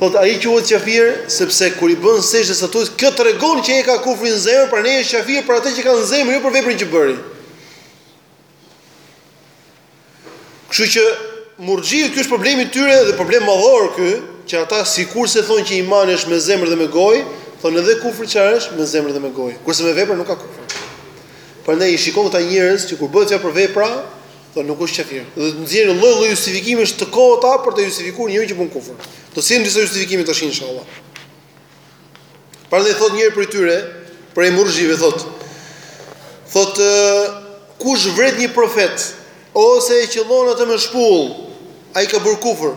Thot ai quhet kafir sepse kur i bën sexhde statujës, kjo tregon që ai ka kufrin në zemër, prandaj është kafir për atë që ka në zemër, jo për veprën që bëri. Kështu që murxhit ky është problemi i tyre dhe problem madhor ky, që ata sikurse thonë që imani është me zemër dhe me gojë, thonë edhe kufri çfarë është me zemër dhe me gojë, kurse me vepra nuk ka kufër. Prandaj i shikon këta njerëz që kur bëhet fjalë për vepra, thonë nuk është kafir. Dhe të nxjerrin lloj-lloj justifikimesh të kota për të justifikuar njerinë që bën kufër. Do të sjellin disa justifikime tash inshallah. Prandaj thotë njëri prej tyre, prej murxhive thotë, thotë kush vret një profet ose e qëllon atë me shpullë, ai ka bërë kufër,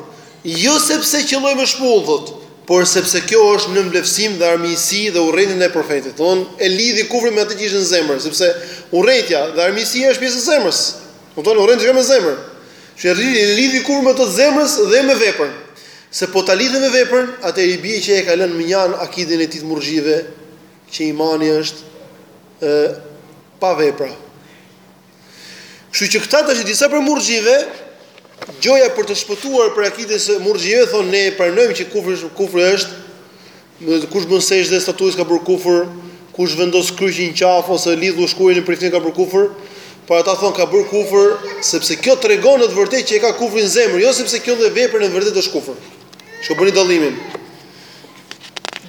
jo sepse qëlloi me shpullë thotë, por sepse kjo është nënvleftësim dhe armiqësi dhe urrejtje ndaj profetit. Domethënë e lidhi kufrin me atë që ishte në zemër, sepse urrejtja dhe armiqësia është pjesë e zemrës. Kupton, urren diçka me zemër. E lidhi kufrin me atë të zemrës dhe jo me veprën. Se po ta lidhë me veprën, atëherë i bie që e ka lënë mënjanë akiden e tij të murxhive, që imani është ë pa vepra. Kështu që këta tash disa prej murxhive, gjoja për të shpëtuar prej akides së murxhive thonë ne e pranojmë që kufri kufri është Nëse dikush bën sexhde statujës ka bërë kufër, kush vendos kryqin në qafë ose lidh ushkurin e priftit ka bërë kufër, por ata thonë ka bërë kufër sepse kjo tregon në të vërtetë që e ka kufrin në zemër, jo sepse kjo lloj vepre në të vërtetë është kufër. Shko bëni dallimin.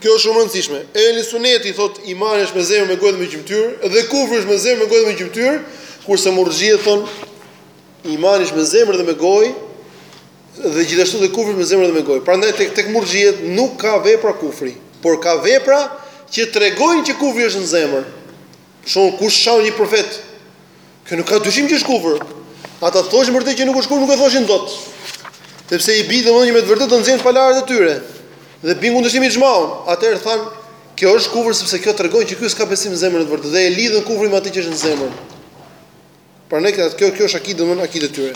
Kjo është shumë e rëndësishme. Ehli suneti thotë imani është me zemër, me gojë dhe me gjymtyrë dhe kufri është me zemër, me gojë dhe me gjymtyrë, kurse murxhiet thonë imani është me zemër dhe me gojë, Dhe gjithashtu dhe kufri me zemër dhe me gojë. Prandaj tek tek murxhiet nuk ka vepra kufri, por ka vepra që tregojnë që kufri është në zemër. Për shembull, kush shau një profet, kjo nuk ka dyshim që është kufër. Ata thoshin për të që nuk është kufër, nuk e thoshin dot. Sepse i bi domosdoshmë që me të vërtetë do nxjerrin palarët e tyre. Dhe bin në kundërshtim me ixhmain. Atëherë than, kjo është kufër sepse kjo tregon që ky s'ka besim në zemrën e vet, vërtet dhe e lidhën kufrin me atë që është në zemër. Pra ne këtë kjo kjo është akide domthon akide e tyre.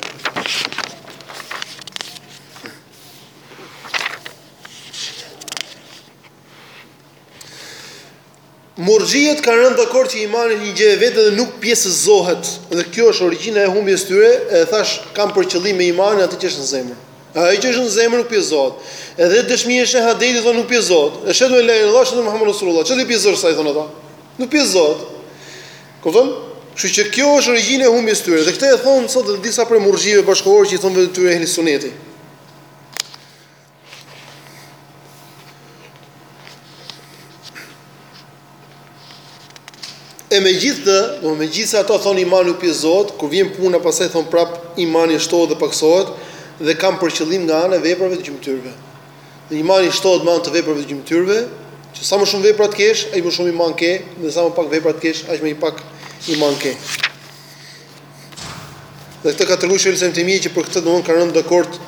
Murxhiet kanë rënë dakord që imani është një gjë e vetme dhe nuk pjesëzohet. Dhe kjo është origjina e humbjes tyre, e thash kanë për qëllim me imanin atë që është në zemër. Ai që është në zemër nuk pjesëzohet. Edhe dëshmia e shahadetit thonë nuk pjesëzohet. Është edhe la ilaha illallah, është edhe Muhammedur Rasulullah. Çfarë pjesëzosh ti, thonë ata? Nuk pjesëzohet. Kupton? Kështu që kjo është origjina e humbjes së tyre dhe këtë e thonë sot edhe disa prej murxhive bashkëkohorë që i thonë vetes tyre ehli suneti. E me gjithë të, do me gjithë se ata thonë imani pjesëzohet, kur vjen puna pastaj thonë prapë imani shtohet dhe paksohet, dhe kanë për qëllim nga ana e veprave të gjymtyrëve. Dhe imani shtohet me anë të veprave të gjymtyrëve, që sa më shumë vepra të kesh, aq më shumë iman ke, dhe sa më pak vepra të kesh, aq më i pak iman ke. Dhe këtë ka treguar Shejhul Islam Ibn Tejmije që për këtë domthon kanë rënë dakord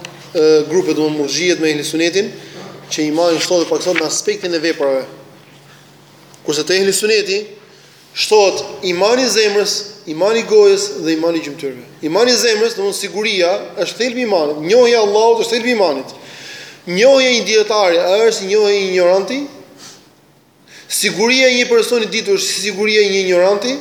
grupet domthon murxhiet me ehlisunetin, që imani shtohet dhe paksohet në aspektin e veprave. Kurse te ehlisuneti Shtohet imani i zemrës, imani i gojës dhe imani i gjymtyrëve. Imani i zemrës, domthonë siguria, është thelbi i imanit. Njohja e Allahut është thelbi i imanit. Njohja e një dietari, a është si njohja e një injoranti? Siguria e një personi të ditur është si siguria e një injoranti?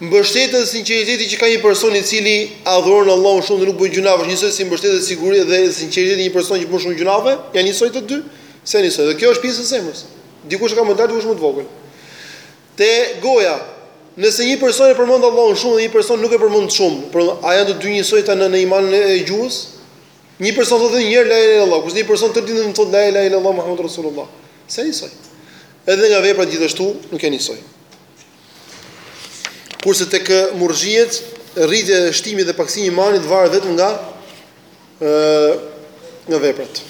Mbështetja dhe sinqeriteti që ka një person i cili adhuron Allahun shumë dhe nuk bën gjynahe është njësoj si mbështetja dhe siguria dhe sinqeriteti i një personi që bën shumë gjynahe, janë njësoj të dy? S'janë njësoj. Dhe kjo është pjesë e zemrës. Dikush e ka më të lartë, dikush më të vogël. Te goja, nëse një person e përmend Allahun shumë dhe një person nuk e përmend shumë, por a janë të dy njësoj tani në imanin e gjuhës? Një person thotë një herë la ilaha illallah, kurse një person tërë ditën thotë la ilaha illallah Muhammedur Rasulullah. S'janë njësoj. Edhe nga veprat gjithashtu nuk janë njësoj. Kurse tek murxhiet rritja, shtimi dhe pakësimi i imanit varet vetëm nga ë nga veprat.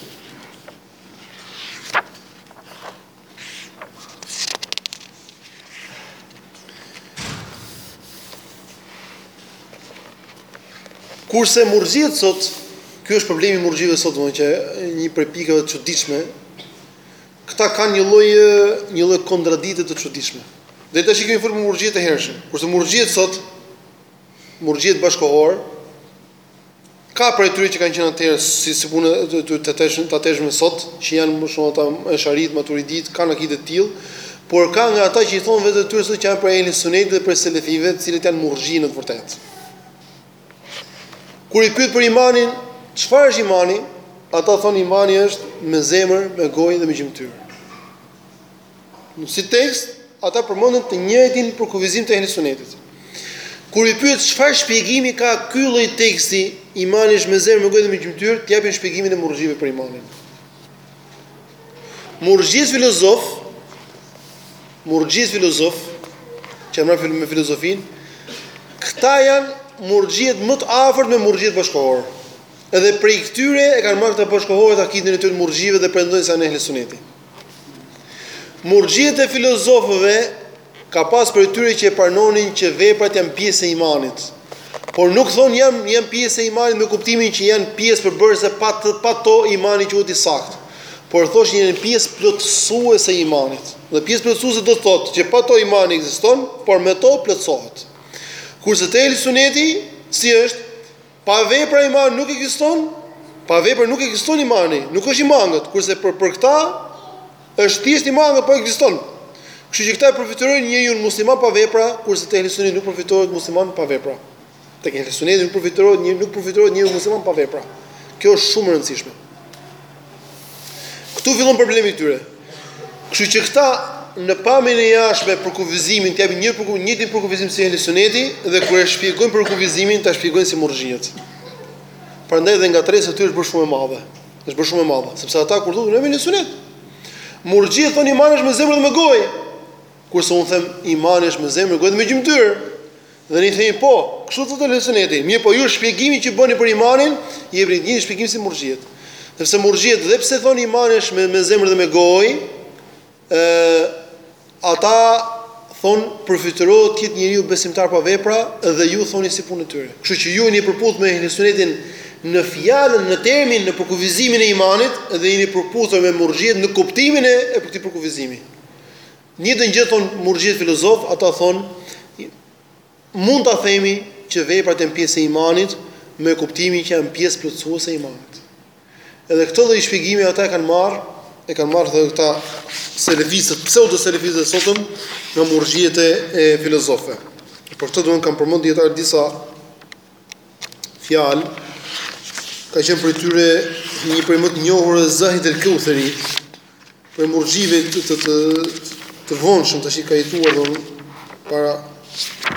Kurse murxhiet sot, ky është problemi i murxhive sot, domethënë që një prej pikave të çuditshme, këta kanë një lloj një lloj kontradikte të çuditshme. Deri tashi kemi folur për murxhiet e hershëm. Kurse murxhiet sot, murxhiet bashkëkohorë, Ka prej tyre që kanë qenë atëherë si si punë të të tashme, të tashme sot, që janë më shumë ata esharit, maturidit, kanë akide të tillë, por ka nga ata që i thonë vetes tyre sot që janë prej ehli sunetit dhe prej selefive, të cilët janë murxhie në të vërtetë. Kur i pyet për imanin, çfarë është imani? Ata thonë imani është me zemër, me gojë dhe me gjymtyr. Si tekst, ata përmendin të njëjtin përkufizim të Ehli Sunetit. Kur i pyet çfarë shpjegimi ka ky lloj teksti, imani është me zemër, me gojë dhe me gjymtyrë, të japin shpjegimin e murxhieve për imanin. Murxhiet filozofë, murxhiet filozofë, që merren me filozofinë, këta janë murxhiet më të afërt me murxhiet bashkëkohorë. Edhe prej këtyre e kanë marrë këta bashkëkohorët akiden e tyre të murxhieve dhe pretendojnë se janë ehli suneti. Murxhiet e filozofëve ka pas prej tyre që e pranonin që veprat janë pjesë e imanit, por nuk thonë janë, janë pjesë e imanit me kuptimin që janë pjesë përbërëse pa, pa to imani s'quhet i saktë, por thoshin janë pjesë plotësuese e imanit. Dhe pjesë plotësuese do të thotë që pa to imani ekziston, por me to plotësohet. Kurse te Ehli Suneti si është? Pa vepra imani nuk ekziston, pa vepra nuk ekziston imani, nuk është i mangët, kurse për për këta është thjesht i mangët, po ekziston. Kështu që këta e përfytyrojnë njeriun musliman pa vepra, kurse te Ehli Suneti nuk përfytyrohet musliman pa vepra. Te Ehli Suneti nuk përfytyrohet një nuk përfytyrohet njeriu musliman pa vepra. Kjo është shumë e rëndësishme. Këtu fillon problemi i tyre. Kështu që këta në pamjen e jashtme përkufizimin të japin një për njëjtin përkufizim si Ehli Suneti dhe kur e shpjegojnë përkufizimin ta shpjegojnë si murxhiet. Prandaj dhe ngatërresa e tyre është bërë shumë e madhe. Është bërë shumë e madhe, sepse ata kur thonë jemi Ehli Sunet, murxhiet thonë imani është me zemër dhe me gojë. Kurse un them imani është me zemër, gojë dhe me gjymtyr. Dhe ne i themi po, kështu thotë Ehli Sunneti, mirëpo ju shpjegimin që bëni për imanin, i jepni të njëjtin shpjegim si Murxhiet. Sepse Murxhiet dhe pse thonë imani është me, me zemër dhe me gojë, ë ata thonë përfytyrohet të jetë njeriu besimtar pa vepra dhe ju thoni si punë e tyre. Kështu që ju jeni përputhë me Ehli Sunnetin në fjalën, në termin, në përkufizimin e imanit dhe jeni përputhur me Murxhiet në kuptimin e, e këtij përkufizimi. Njëjtën gjë thonë murxhiet filozofë, ata thonë, Mund ta themi që veprat janë pjesë e imanit, me kuptimin që janë pjesë plotësuese e imanit. Edhe këtë lloj shpjegimi ata e kanë marrë, e kanë marrë edhe këta selefistët, pseudo-selefistët e sotëm, nga murxhiet e, e filozofëve. Për këta dhe kanë përmend dijetarët disa fjalë. Ka qenë prej tyre një prej më të njohurve Zahid el-Keutheri, Prej murxhive të të të të vonshëm tashi ka jetuar do para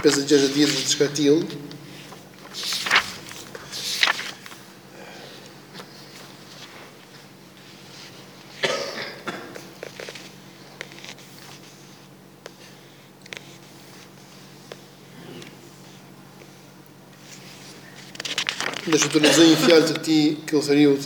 50-60 vjetësh diçka e tillë. Dhe që të lexoj një fjalë të tij, Keutheriut,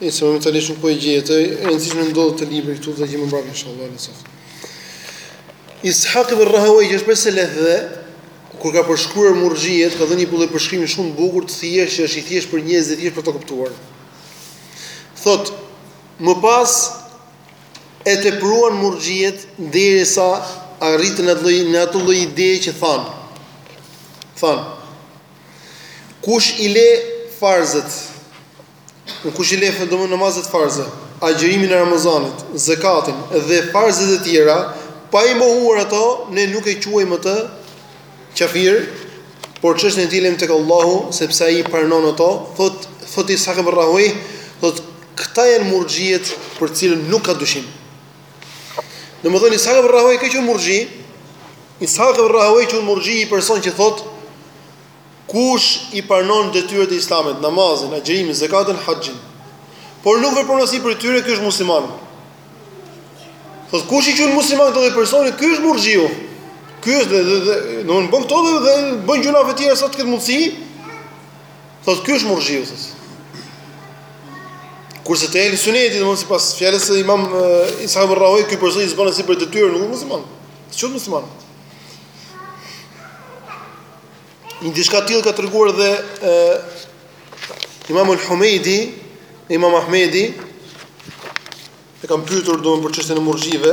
E se më të lishë nuk po e gjej, të e në zishë në ndodhet libri këtu do e gjejmë më prapa, insha Allah, në sëftë. Ishak ibn Rahuejh është prej selefëve, kur ka përshkruar murxhiet, ka dhënë një lloj përshkrimi shumë të bukur, të thjeshtë, që është i thjeshtë për njerëz të thjeshtë për ta kuptuar. Thot, më pas e tepruan murxhiet derisa arritën atë lloj në atë lloj ide që than. Than, Kush i le farzet, kush i le domthonë namazet farze, agjërimin e Ramazanit, zekatin dhe farzet e tjera, pa i mohuar ato, ne nuk e quajmë atë qafir, por çështjen e tij e lëmë tek Allahu, sepse ai i pranon ato, thotë thotë Ishak ibn Rahuejh, thotë këta janë murxhiet për të cilët nuk ka dyshim. Domethënë Ishak ibn Rahuejh këtë quan murxhi, Ishak ibn Rahuejh quan murxhi një person që thot, kush i pranon detyrat e islamit, namazin, agjërimin, zekatin, haxhin, por nuk vepron asnjë prej tyre, ky është musliman. Thot kush e quan musliman këtë person, ky është murxhiu. Ky është dhe, dhe, dhe domethënë bën këto dhe, dhe bën gjëra të tjera sa të ketë mundësi. Thotë ky është murxhiu thotë. Kurse te ehli suneti domon sipas fjalës së Imam Ishak ibn Rahuejh ky person që s'bën asnjë prej detyrave nuk është musliman. S'quhet musliman. Një diçka të tillë ka treguar dhe e, Imam al-Humedi, Imam Ahmedi e kam pyetur domon për çështjen e murxhive,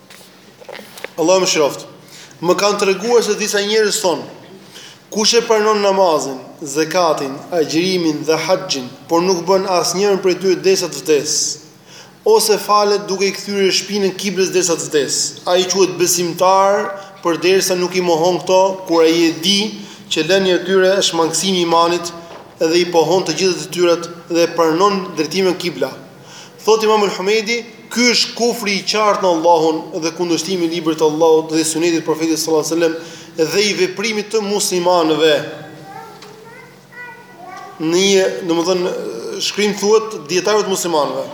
Allahu mëshiroftë. Më kanë treguar se disa njerëz thonë, kush e pranon namazin, zekatin, agjërimin dhe haxhin, por nuk bën asnjërën prej tyre derisa të vdes, ose falet duke i kthyer shpinën kiblës derisa të vdes, ai quhet besimtar përderisa nuk i mohon këto, kur ai e di që lënia e tyre është mangësim i imanit dhe i pohon të gjitha detyrat dhe e pranon drejtimin kibla. Thotë Imam Al-Humejdi, Ky është kufri i qartë në Allahun dhe kundërshtimi i librit të Allahut dhe i Sunetit të Profetit sallallahu alejhi ve sellem dhe i veprimit të muslimanëve. Në një, domethënë, shkrim thuhet dietarëve të muslimanëve.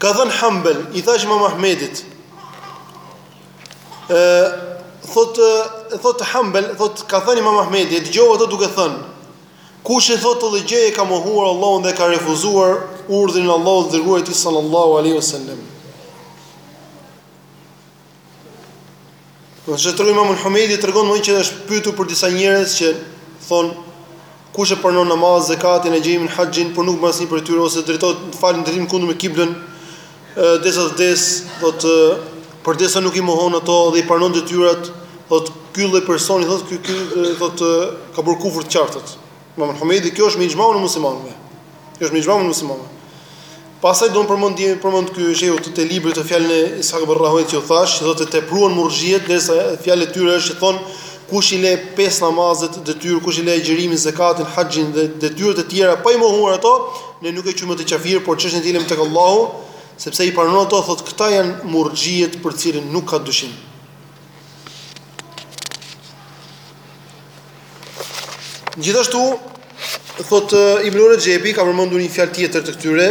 Ka thënë Hanbel, i thashë Imam Ahmedit, ë thotë thotë Hanbel, thotë ka thënë Imam Ahmedi, e dëgjova atë duke thënë, Kush e thotë këtë gjë e ka mohuar Allahun dhe e ka refuzuar urdhrin e Allahut dhe të dërguarit të Tij sallallahu alaihi wasallam. Po ashtu Imam Humejdi tregon më që është pyetur për disa njerëz që thon kush e pranon namazin, zekatin, agjërimin, haxhin, por nuk bën asnjë prej tyre ose drejtohet fal në drejtim kundër me kiblën, Derisa të vdesë, thotë, përderisa nuk i mohon ato dhe i pranon detyrat, thotë, ky lloj personi, thotë, ky ky, thotë, ka bërë kufër të qartë, thotë. Imam Humejdi, kjo është me ixhmaun e muslimanëve. Kjo është me ixhmaun e muslimanëve. Pastaj thotë përmend e përmend ky shehu të, të librit të fjalën e Ishaq ibn Rahujes që u thash, që thotë tepruan murxhiet, derisa fjala e tyre është që thonë Kush i le pesë namazet detyrë, kush i le agjërimin, zekatin, haxhin dhe detyrat e tjera pa i mohuar ato, ne nuk e quajmë atë kafir, por çështjen e tij e lëmë tek Allahu, sepse ai i pranon ato, thotë këta janë murxhiet për të cilin nuk ka dyshim. Gjithashtu thotë Ibn Rexhepi ka përmendur një fjalë tjetër të këtyre,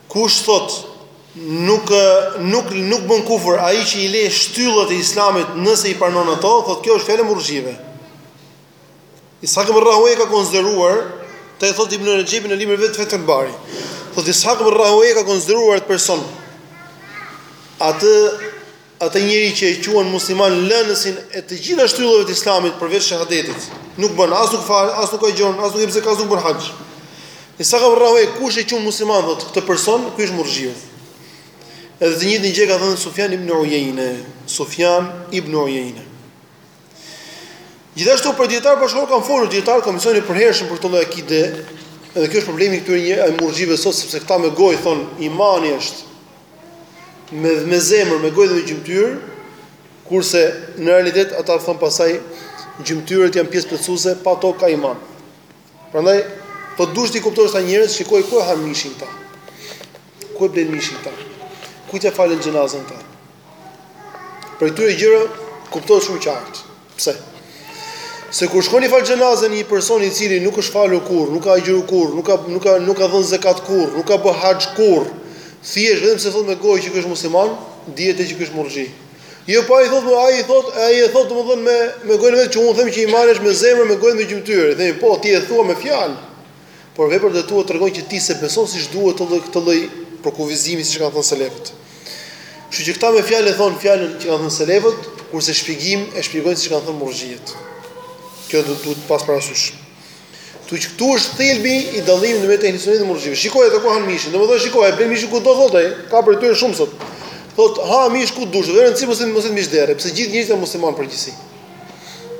Kush thot nuk nuk nuk bën kufër ai që i le shtyllat e islamit nëse i pranon ato, thot kjo është fjala e murxhive. Ishaq ibn Rahoje ka konsideruar, te e thot Ibn Rexhepi në librin e vet Fethul Bari. Thot Ishaq ibn Rahoje ka konsideruar atë person atë Atë njeri që e quan musliman lënësin e të gjitha shtyllave të Islamit përveç shahadetit, nuk bën as nuk fal, as nuk agjëron, as nuk jep zekat as nuk bën haxh. Ishaq ibn Rahoje kush e quan musliman thotë këtë person, ky është murxhi. Edhe të njëjtin gjë ka thënë Sufjan ibn Ujejne, Sufjan ibn Ujejne. Gjithashtu për dijetarët bashkëkohorë kanë folur dijetarët komisioni i përhershëm për këtë lloj akide, edhe kjo është problemi i këtyre njerëzve murxhive sot sepse këta me gojë thon imani është me me zemër, me gojë dhe me gjymtyr, kurse në realitet ata thon pastaj gjymtyrët janë pjesë plotësuese pa ato ka iman. Prandaj po deshe t'i kuptosh këta njerëz shikoji ku e han mishin këta. Ku e blejnë mishin këta? Kujt ia falin xhenazën këta? Prej këtyre gjërave kuptohet shumë qartë. Pse? Se kur shkon i fal xhenazën një personi i cili nuk është falur kurrë, nuk ka agjëruar kurrë, nuk ka nuk ka nuk ka dhënë zekat kurrë, nuk ka bë haxh kurrë, thjesht vetëm se thotë me gojë që ky është musliman, dihet që ky është murxhi. Jo po ai thotë, ai thotë, ai e thotë domethënë me me gojën e vet që unë them që imani është me zemër, me gojë, me gjymtyr. I themi po ti e thua me fjalë. Por veprat e tua tregojnë që ti s'e beson siç duhet të lloj këtë lloj përkufizimi siç kanë thënë selefët. Kështu që këta me fjalë e thon fjalën që kanë thënë selefët, kurse shpjegim e shpjegojnë siç kanë thënë murxhiet. Kjo duhet pas parasysh. Kështu që këtu është thelbi i dallimit ndërmjet ehli sunnetit dhe murxhive. Shikoji ata ku hanë mishin. Domethënë shikoje, e blen mishin ku do thotë ai. Ka prej tyre shumë sot. Thot ha mish ku dush, vetëm si mos të mos jetë mish derri, pse gjithë njerëzit janë muslimanë në përgjithësi.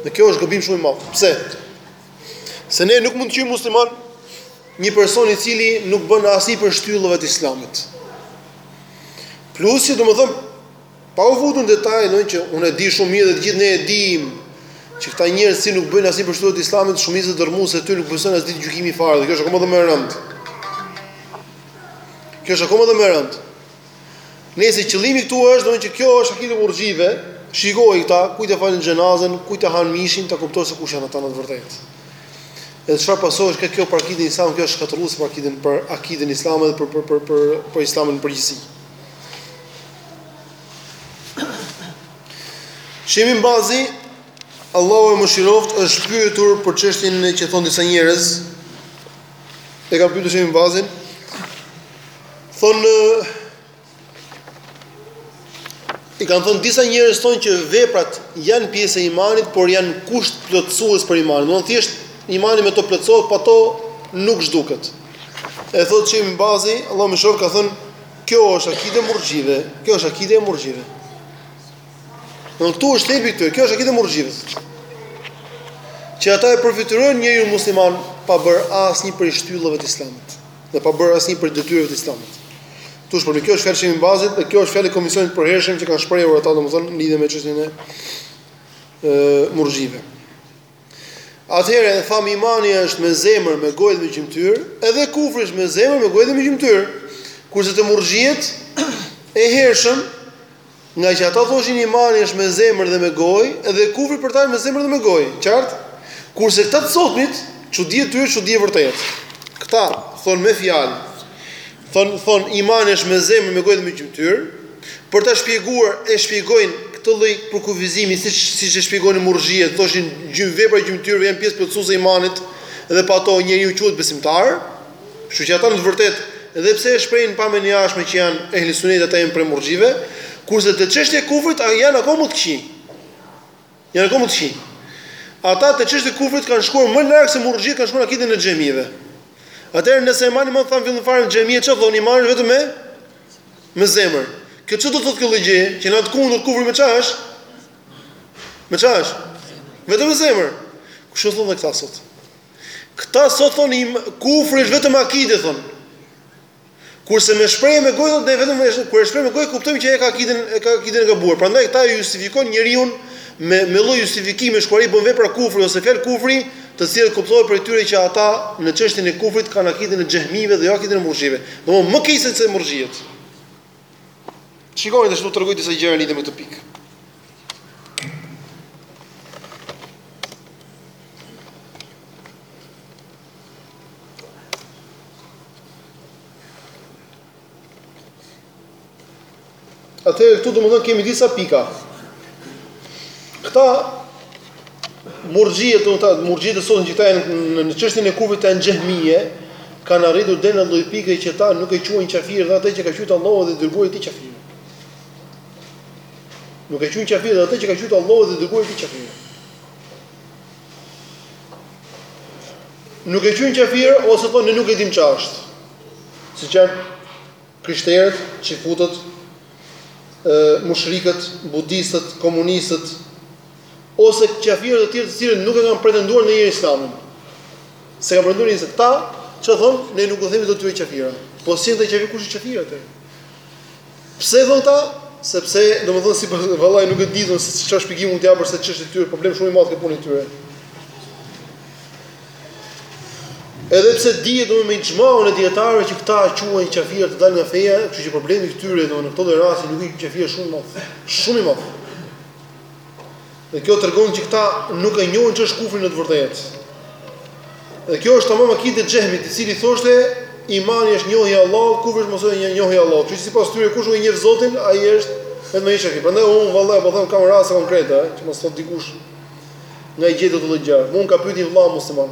Dhe kjo është gabim shumë i madh. Pse? Se ne nuk mund të jetë musliman një person i cili nuk bën asnjë prej shtyllave të Islamit. Plus që domethënë Pa u futur në detaje, domethënë që unë e di shumë mirë dhe të gjithë ne e dimë që këta njerëz që nuk bëjnë asnjë prej shtyllave të islamit, shumica dërrmuese e tyre nuk besojnë as ditën e gjykimit fare, dhe kjo është akoma dhe më e rëndë. Kjo është akoma dhe më e rëndë. Se qëllimi këtu është domethënë që kjo është akide murxhive, shikoji këta, kujt e falin xhenazën, kujt e han mishin, ta kuptosh se kush janë ata në të vërtetë. Edhe çfarë pasojë ka kjo për akiden islame, kjo është shkatërruese për akiden për akiden islame dhe për për për për, për islamin në përgjithësi. Shejh Ibn Bazi, Allahu e mëshiroftë, është pyetur për çështjen që thon disa njerëz. E kanë pyetur shejh Ibn Bazin. Thon i kanë thënë disa njerëz thonë që veprat janë pjesë e imanit, por janë kusht plotësues për imanin. Domethënë thjesht imani me to plotësohet, pa to nuk zhduket. E thotë shejh Ibn Bazi, Allahu e mëshiroftë ka thënë Kjo është akide murxhive, kjo është akide e murxhive. Domethënë këtu është thelbi këtu, kjo është akide murxhive. Që ata e përfytyrojnë njeriun musliman pa bërë asnjë prej shtyllave të islamit, dhe pa bërë asnjë prej detyrave të islamit. Kështu që pra, kjo është fjala e shejh Ibn Bazit, dhe kjo është fjala e komisionit të përhershëm që kanë shprehur ata, domethënë, lidhje me çështjen e murxhive. Atëherë e thamë imani është me zemër, me gojë dhe me gjymtyrë, edhe kufri është me zemër, me gojë dhe me gjymtyrë. Kurse te murxhiet e hershëm, ngaqë ata thoshin imani është me zemër dhe me gojë, edhe kufri për ta me zemër dhe me gojë. Qartë? Kurse këta të sotmit, çudia e tyre, çudi e vërtetë. Këta thonë me fjalë Thon thon imani është me zemër, me gojë dhe me gjymtyr. Për ta shpjeguar e shpjegojnë këtë lloj përkufizimi siç siç e shpjegonin murxhiet, thoshin gjym veprat e gjymtyrëve janë pjesë plotësuese e imanit dhe pa to njeriu quhet besimtar. Kështu që ata në të vërtetë edhe pse e shprehin në pamje të jashtme që janë ehli sunet ata janë prej murxhive, kurse te çështja e kufrit janë akoma më të këqij. Janë akoma më të këqij. Ata te çështja e kufrit kanë shkuar më larg se murxhiet kanë shkuar në akiden e xhehmive. Atëherë nëse Imani e thamë në fillim fare xhehmiet çfarë thonë Imani vetëm me me zemër. Kjo çfarë do të thotë kjo logjikë? Që e kundërta kufri me çfarë është? Me çfarë është? Vetëm me zemër. Kështu thonë këta sot. Këta sot thonë kufri është vetëm akide thonë. Kurse me shprehje me gojë thotë ne vetëm kur e shpreh me gojë kuptojmë që ai ka akiden e ka akiden e gabuar. Prandaj këta e justifikojnë njeriun me lloj justifikimesh kur ai bën vepra kufri ose fjalë kufri, të cilat kuptohet prej tyre që ata në çështjen e kufrit kanë akiden e xhehmive dhe jo akiden e murxhive. Domthon më keq se se murxhiet. Shikoni tash do të tregoj disa gjëra lidhur me këtë pikë. Atëherë këtu domethënë kemi disa pika. Këta murxhiet, do të thotë murxhiet e sotëm që këta janë në çështjen e kufrit janë xhehmije, kanë arritur deri në lloj pike që këta nuk e quajnë qafir dhe atë që ka qujt Allahu dhe i Dërguari i tij qafir. Nuk e quajnë qafir dhe atë që ka qujt Allahu dhe i Dërguari i tij qafir. Nuk e qujnë qafir, ose thonë ne nuk e dim ça është. Siç janë krishterët, qifutët, mushrikët, budistët, komunistët, ose qafirët e tjerë të cilët nuk e kanë pretenduar ndonjëherë islamin. S'e kanë pretenduar, kurse këta ça thonë, ne nuk u themi dot atyre qafira. Po s'janë këta qafirë, kush është qafir atëherë? Pse thonë këta? Sepse, domethënë si për vallahi nuk e di se çfarë shpjegimi mund t'i japësh se çështja e tyre, problem shumë i madh kjo punë e tyre. Edhe pse dihet domethënë me ixhmaun e dietarëve që këta quhen qafirë të dalë nga feja, kështu që problemi i këtyre domethënë në këto lloj rasti nuk i qafirë shumë i madh. Shumë i madh. Dhe kjo tregon që këta nuk e njohin ç'është kufri në të vërtetë. Dhe kjo është tamam akide e Xhehmit, i cili thoshte imani është njohja e Allahut, kufri është mosnjohja e Allahut. Që sipas tyre kush nuk e njeh Zotin, ai është vetëm mushrik. Prandaj unë vallahi po them kam raste konkrete, eh, që mos thot dikush nga e gjete këtë lloj gjë. Më ka pyet një vëlla musliman.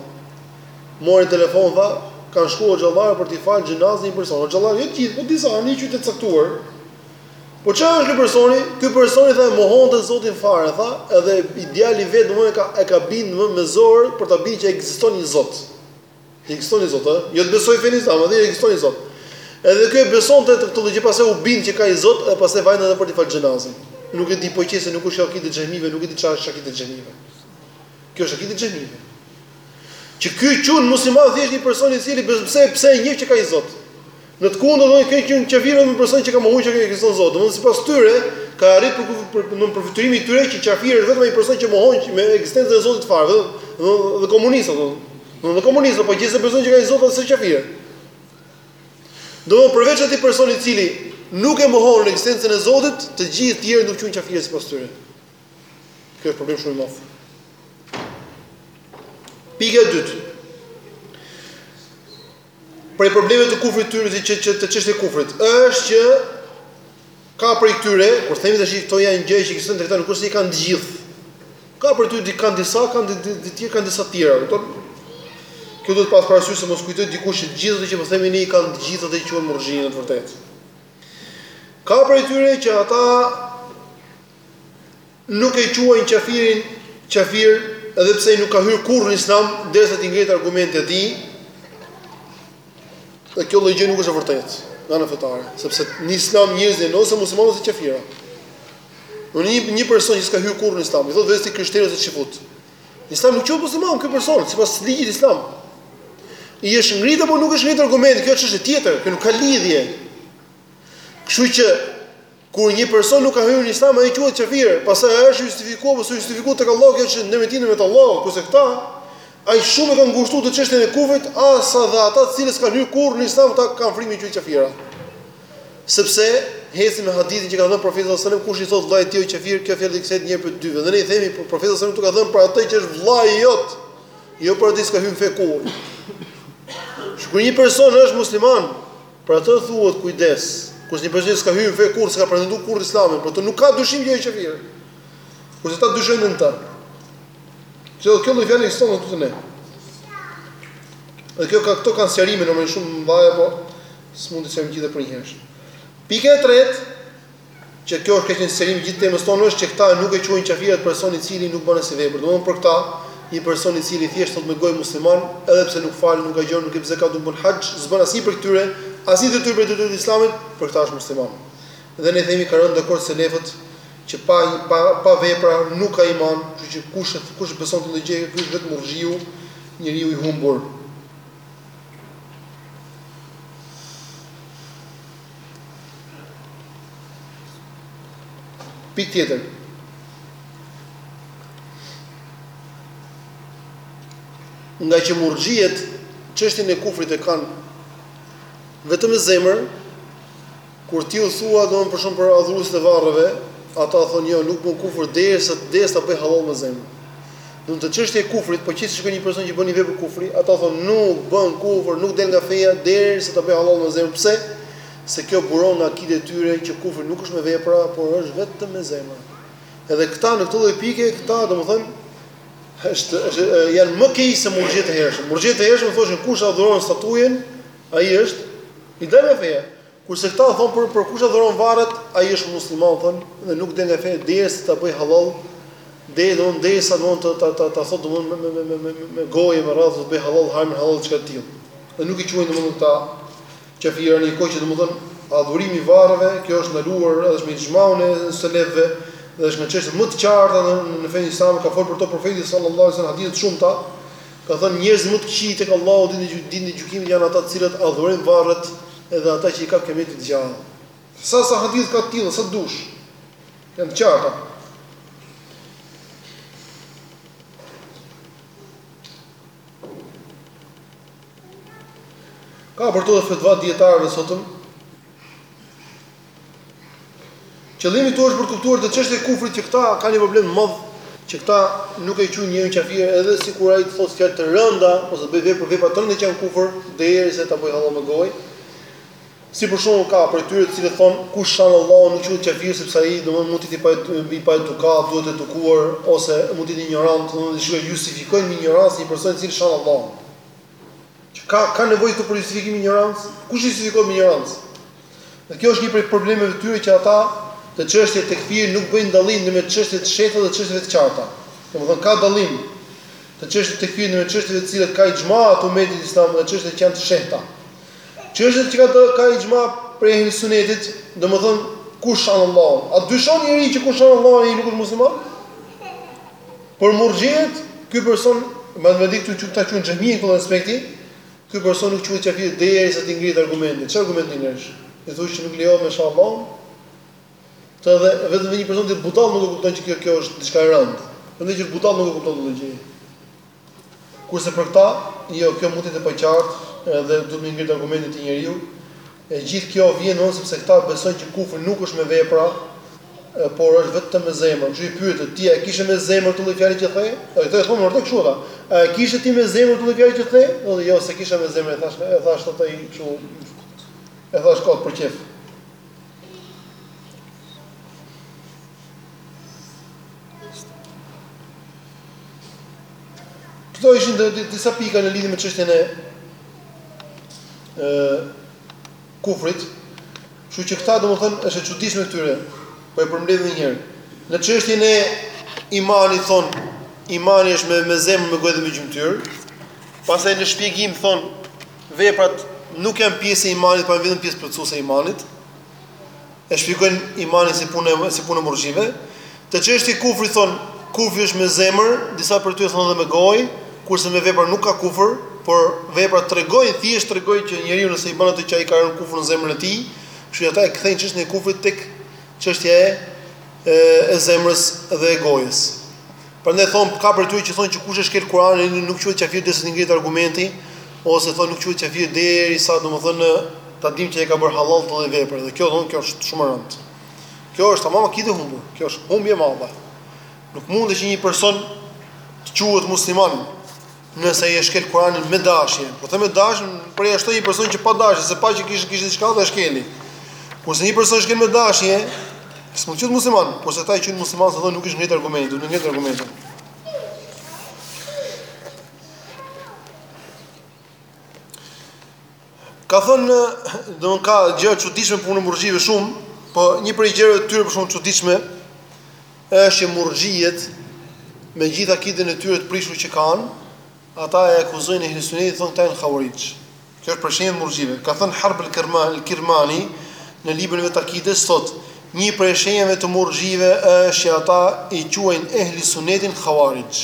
Më mori në telefon tha, kanë shkuar hoxhallarë për të falë xhenazën e një personi. Hoxhallarë jo të gjithë, po disa, në një qytet të caktuar. Po çfarë është ky personi? Ky personi tha mohonte Zotin fare, tha, edhe djali i vet domethënë e ka e ka bind me me zor për ta bind që ekziston një Zot. Ekziston një Zot, ë? Jo të besoj fenë islam, atë ekziston një Zot. Edhe ky s'e besonte dot këtë gjë, pastaj u bind që ka një Zot dhe pastaj vajnë edhe për të fal xhenazën. Nuk e di po qe se nuk është kjo akide xhehmive, nuk e di çfarë është akide xhehmive. Kjo është akide xhehmive. Që ky quhet musliman thjesht një person i cili pse pse e njeh që ka një Zot. Në të kundërt do të thotë që që vjen një person që ka mohuar që ka ekziston Zot. Domthonë sipas tyre ka arritur për, për, për në përfytyrimin e tyre që qafiri është vetëm ai person që mohon që me ekzistencën e Zotit fare, domethënë dhe komunista domethënë. Domethënë dhe komunista po gjithsesi beson që ka një Zot s'është qafir. Domethënë përveç atij personi i cili nuk e mohon ekzistencën e Zotit, të gjithë tjerë nuk quhen qafirë sipas tyre. Kjo është problem shumë i madh. Pika e dytë. Prej problemeve të kufrit të tyre që që te çështja e kufrit është që ka prej këtyre, kur themi tash këto janë gjë që ekzistojnë te këta, nuk është se i kanë të gjithë. Ka prej tyre i kanë disa, kanë të të të tjerë kanë disa të tjera, kupton? Kjo duhet pas parasysh se mos kujtoj dikush që gjithë ato që po themi ne i kanë të gjithë ato që quhen murxhi në të vërtetë. Ka prej tyre që ata nuk e quajnë qafirin qafir edhe pse ai nuk ka hyrë kurrë në Islam derisa t'i ngrihet argumenti atij dhe kjo lloj gjë nuk është e vërtetë nga ana fetare sepse në Islam njerëzit janë ose muslimanë ose qafira Në një, një person që s'ka hyrë kurrë në Islam, i thotë vetes i krishterë ose çifut. Islam nuk quhet musliman ky person, sipas ligjit islam. I është ngritur apo nuk është ngritur argumenti, kjo është çështje tjetër, kjo nuk ka lidhje. Kështu që Kur një person nuk ka hyrë në Islam, ai quhet kafir, pastaj a është i justifikuar ose i pajustifikuar tek Allahu kjo është ndërmjet tij edhe Allahut, kurse këta aq shumë e kanë ngushtuar këtë çështjen e kufrit, aq sa edhe ata të cilët s'kanë hyrë kurrë në Islam ata kanë frikë me i quajt kafira. Sepse hecin me hadithin që ka thënë profeti sallallahu alajhi wasallam, kush i thotë vllajt tij o kafir, kjo fjalë i kthehet njërit prej të dyve. Dhe ne i themi profeti sallallahu alajhi wasallam këtu ka thënë për atë që është vllai jot, jo për atë që s'ka hyrë në fe kurrë. Kur një person është musliman, Për atë thuhet kujdes, kurse një person që s'ka hyrë në fe kurrë, s'ka pretenduar kurrë Islamin, për të nuk ka dyshim që ai është kafir. Kurse këta dyshojnë në të. Kjo kjo lloj fjalë ekziston te ne. Dhe kjo ka këto kanë sqarime në më shumë detaje, po s'mund t'i sqarojmë gjithë për njëherësh. Pika e tretë, që kjo është kyçi në sqarimin e gjithë temës tonë është që këta nuk e quajnë qafir atë person i cili nuk bën asnjë vepër. Domthonë për këta, një person i cili thjesht thotë me gojë musliman, edhe pse nuk fal, nuk agjon, nuk jep zakat, nuk bën haxh, s'bën asnjë prej këtyre, asnjë detyrë prej detyrave të Islamit, për këta është musliman. Dhe ne themi kanë rënë dakord selefët që pa pa pa vepra nuk ka iman, kështu që kush kush beson këtë gjë, ky është vetëm murxhiu, njeriu i humbur. Pikë tjetër. Ngaqë murxhiet çështjen e kufrit e kanë vetëm në zemër, kur ti u thua domethënë për shembull për adhuruesit e varreve, ata thonë jo, nuk bën kufër derisa derisa ta bëj hallall me zemër. Dhe te çështja e kufrit, po qe se shikon një person që bën një vepër kufri, ata thonë nuk bën kufër, nuk del nga feja derisa ta bëj hallall me zemër. Pse? Se kjo buron nga akidja e tyre që kufri nuk është me vepra, por është vetëm me zemër. Edhe këta në këtë lloj pike, këta domethënë është është janë më keq se murxhitë e hershëm. Murxhitë e hershëm thoshin kush adhuron statujën, ai është i dalë nga feja. Kurse këta thonë për për kush adhuron varret, ai është musliman thonë dhe nuk del nga feja derisa ta bëj hallall, deri domun derisa domun të ta ta ta thotë domun me me me me me gojë me radhë të bëj hallall haramin hallall çka të tillë. Dhe nuk i quajnë domun këta kafira në një kohë që domethënë adhurimi i varreve, kjo është ndaluar edhe është me ixhmaun e selefëve dhe është nga çështjet më të qarta në në fenë islame ka folur për to profeti sallallahu alajhi wasallam hadithe të shumta ka thënë njerëzit më të këqij tek Allahu ditën e ditën e gjykimit janë ata të cilët adhurojnë varret Edhe ata që i kap Kiameti të gjallë. Sa sa hadith ka të tilla, sa të dush. Janë të qarta. Ka për to dhe fetva dietarëve sotëm, Qëllimi këtu është për të kuptuar te çështja e kufrit që këta kanë një problem madh që këta nuk e quajnë njërin kafir edhe sikur ai të thotë fjalë të rënda ose të bëjë vepra vepra të rënda që janë kufër derisa ta bëjë hallall me gojë. Si për shembull ka prej tyre të cilët thon kush shan Allahu nuk quhet kafir sepse ai domthonë mund të jetë i pa i paedukatë, duhet edukuar ose mund të jetë injorant, domthonë dhe shikoj justifikojnë injorancën një person i cili shan Allahu. Që ka ka nevojë këtu për justifikim injorancë? Kush justifikon injorancë? Dhe kjo është një prej problemeve të tyre që ata te çështja e tekfirit nuk bëjnë dallim ndërmjet çështjeve të fshehta dhe çështjeve të qarta. Domethënë ka dallim te çështja e tekfirit ndërmjet çështjeve të cilat ka ixhma të umetit islam dhe çështjeve që janë të fshehta. Çështjet që ka të ka ixhma prej ehli sunetit, domethënë kush shan Allahun? A dyshon njëri që kush shan Allahun ai nuk është musliman? Por murxhiet, ky person më vetë këtu që ta quajnë xhahmi në këtë aspekt, Ky person nuk quhet qafir derisa t'i ngrihet argumenti. Çfarë argumenti i ngresh? T'i thuash që nuk lejohet me sha Allahun? Edhe vetëm dhe një person budall nuk e kupton që kjo kjo është diçka e rëndë. Mendoj që budall nuk e kupton këtë gjë. Kurse për këta, jo, kjo mund të jetë e paqartë, edhe duhet me u ngrit argumenti te njeriu, E gjithë kjo vjen se sepse këta besojnë që kufri nuk është me vepra, por është vetëm me zemër. Kështu i pyet, ti a e kishe me zemër këtë lloj fjale që the? Dhe këta i thonë vërtet kështu ata, a e kishe ti me zemër këtë lloj fjale që the? Thotë, jo, s'e kisha me zemër, e thash, e thash thotë ai kështu, e thash kot për qejf. Këto ishin disa pika në lidhje me çështjen e e kufrit. Kështu që këta domethënë është e çuditshme e tyre. Po e përmbledh edhe një herë. Në çështjen e imanit thon, imani është me me zemër, me gojë dhe me gjymtyr. Pastaj në shpjegim thon, veprat nuk janë pjesë e imanit, por vetëm pjesë plotësuese e imanit. E shpjegojnë imanin si punë si punë murxhive. Te çështja e kufrit thon, kufri është me zemër, disa prej tyre thon edhe me gojë, kurse me vepra nuk ka kufër, por veprat tregojnë thjesht tregojnë që njeriu nëse i bën atë që ai ka rënë kufër në zemrën e tij, kështu që ata e kthejnë çështën e kufrit tek çështja e e zemrës dhe e gojës. Prandaj thonë, ka prej tyre që thonë që kush e shkel Kur'anin nuk quhet qafir derisa t'i ngrihet argumenti, ose thonë nuk quhet qafir derisa domethënë ta dimë që e ka bërë hallall atë lloj vepre. Dhe kjo thonë kjo është shumë e rëndë. Kjo është tamam akide e humbur. Kjo është humbje e madhe. Nuk mundet që një person të quhet musliman Nëse ai e shkel Kur'anin me dashje, po them me dashje, përjashtoj një person që pa dashje, s'e pa që kishte kishte diçka dhe shkeli. Kurse një person shkel me dashje, s'mund të quhet musliman, kurse ata e quajnë musliman se thonë nuk është ngrit argumenti, duhet të ngrihet argumenti. Ka thënë, domethënë ka gjëra të çuditshme punë murxhive shumë, po një prej gjërave të tyre për shumë të çuditshme është që murxhiet me gjithë akiden e tyre të prishur që kanë, ata e akuzojnë ehli sunetin thonë këta janë hauarixh. Kjo është prej shenjave murxhive. Ka thënë Harb al-Kirmani, Kirmani në librin e tij të akides thotë, një prej shenjave të murxhive është që ata i quajnë ehli sunetin hauarixh.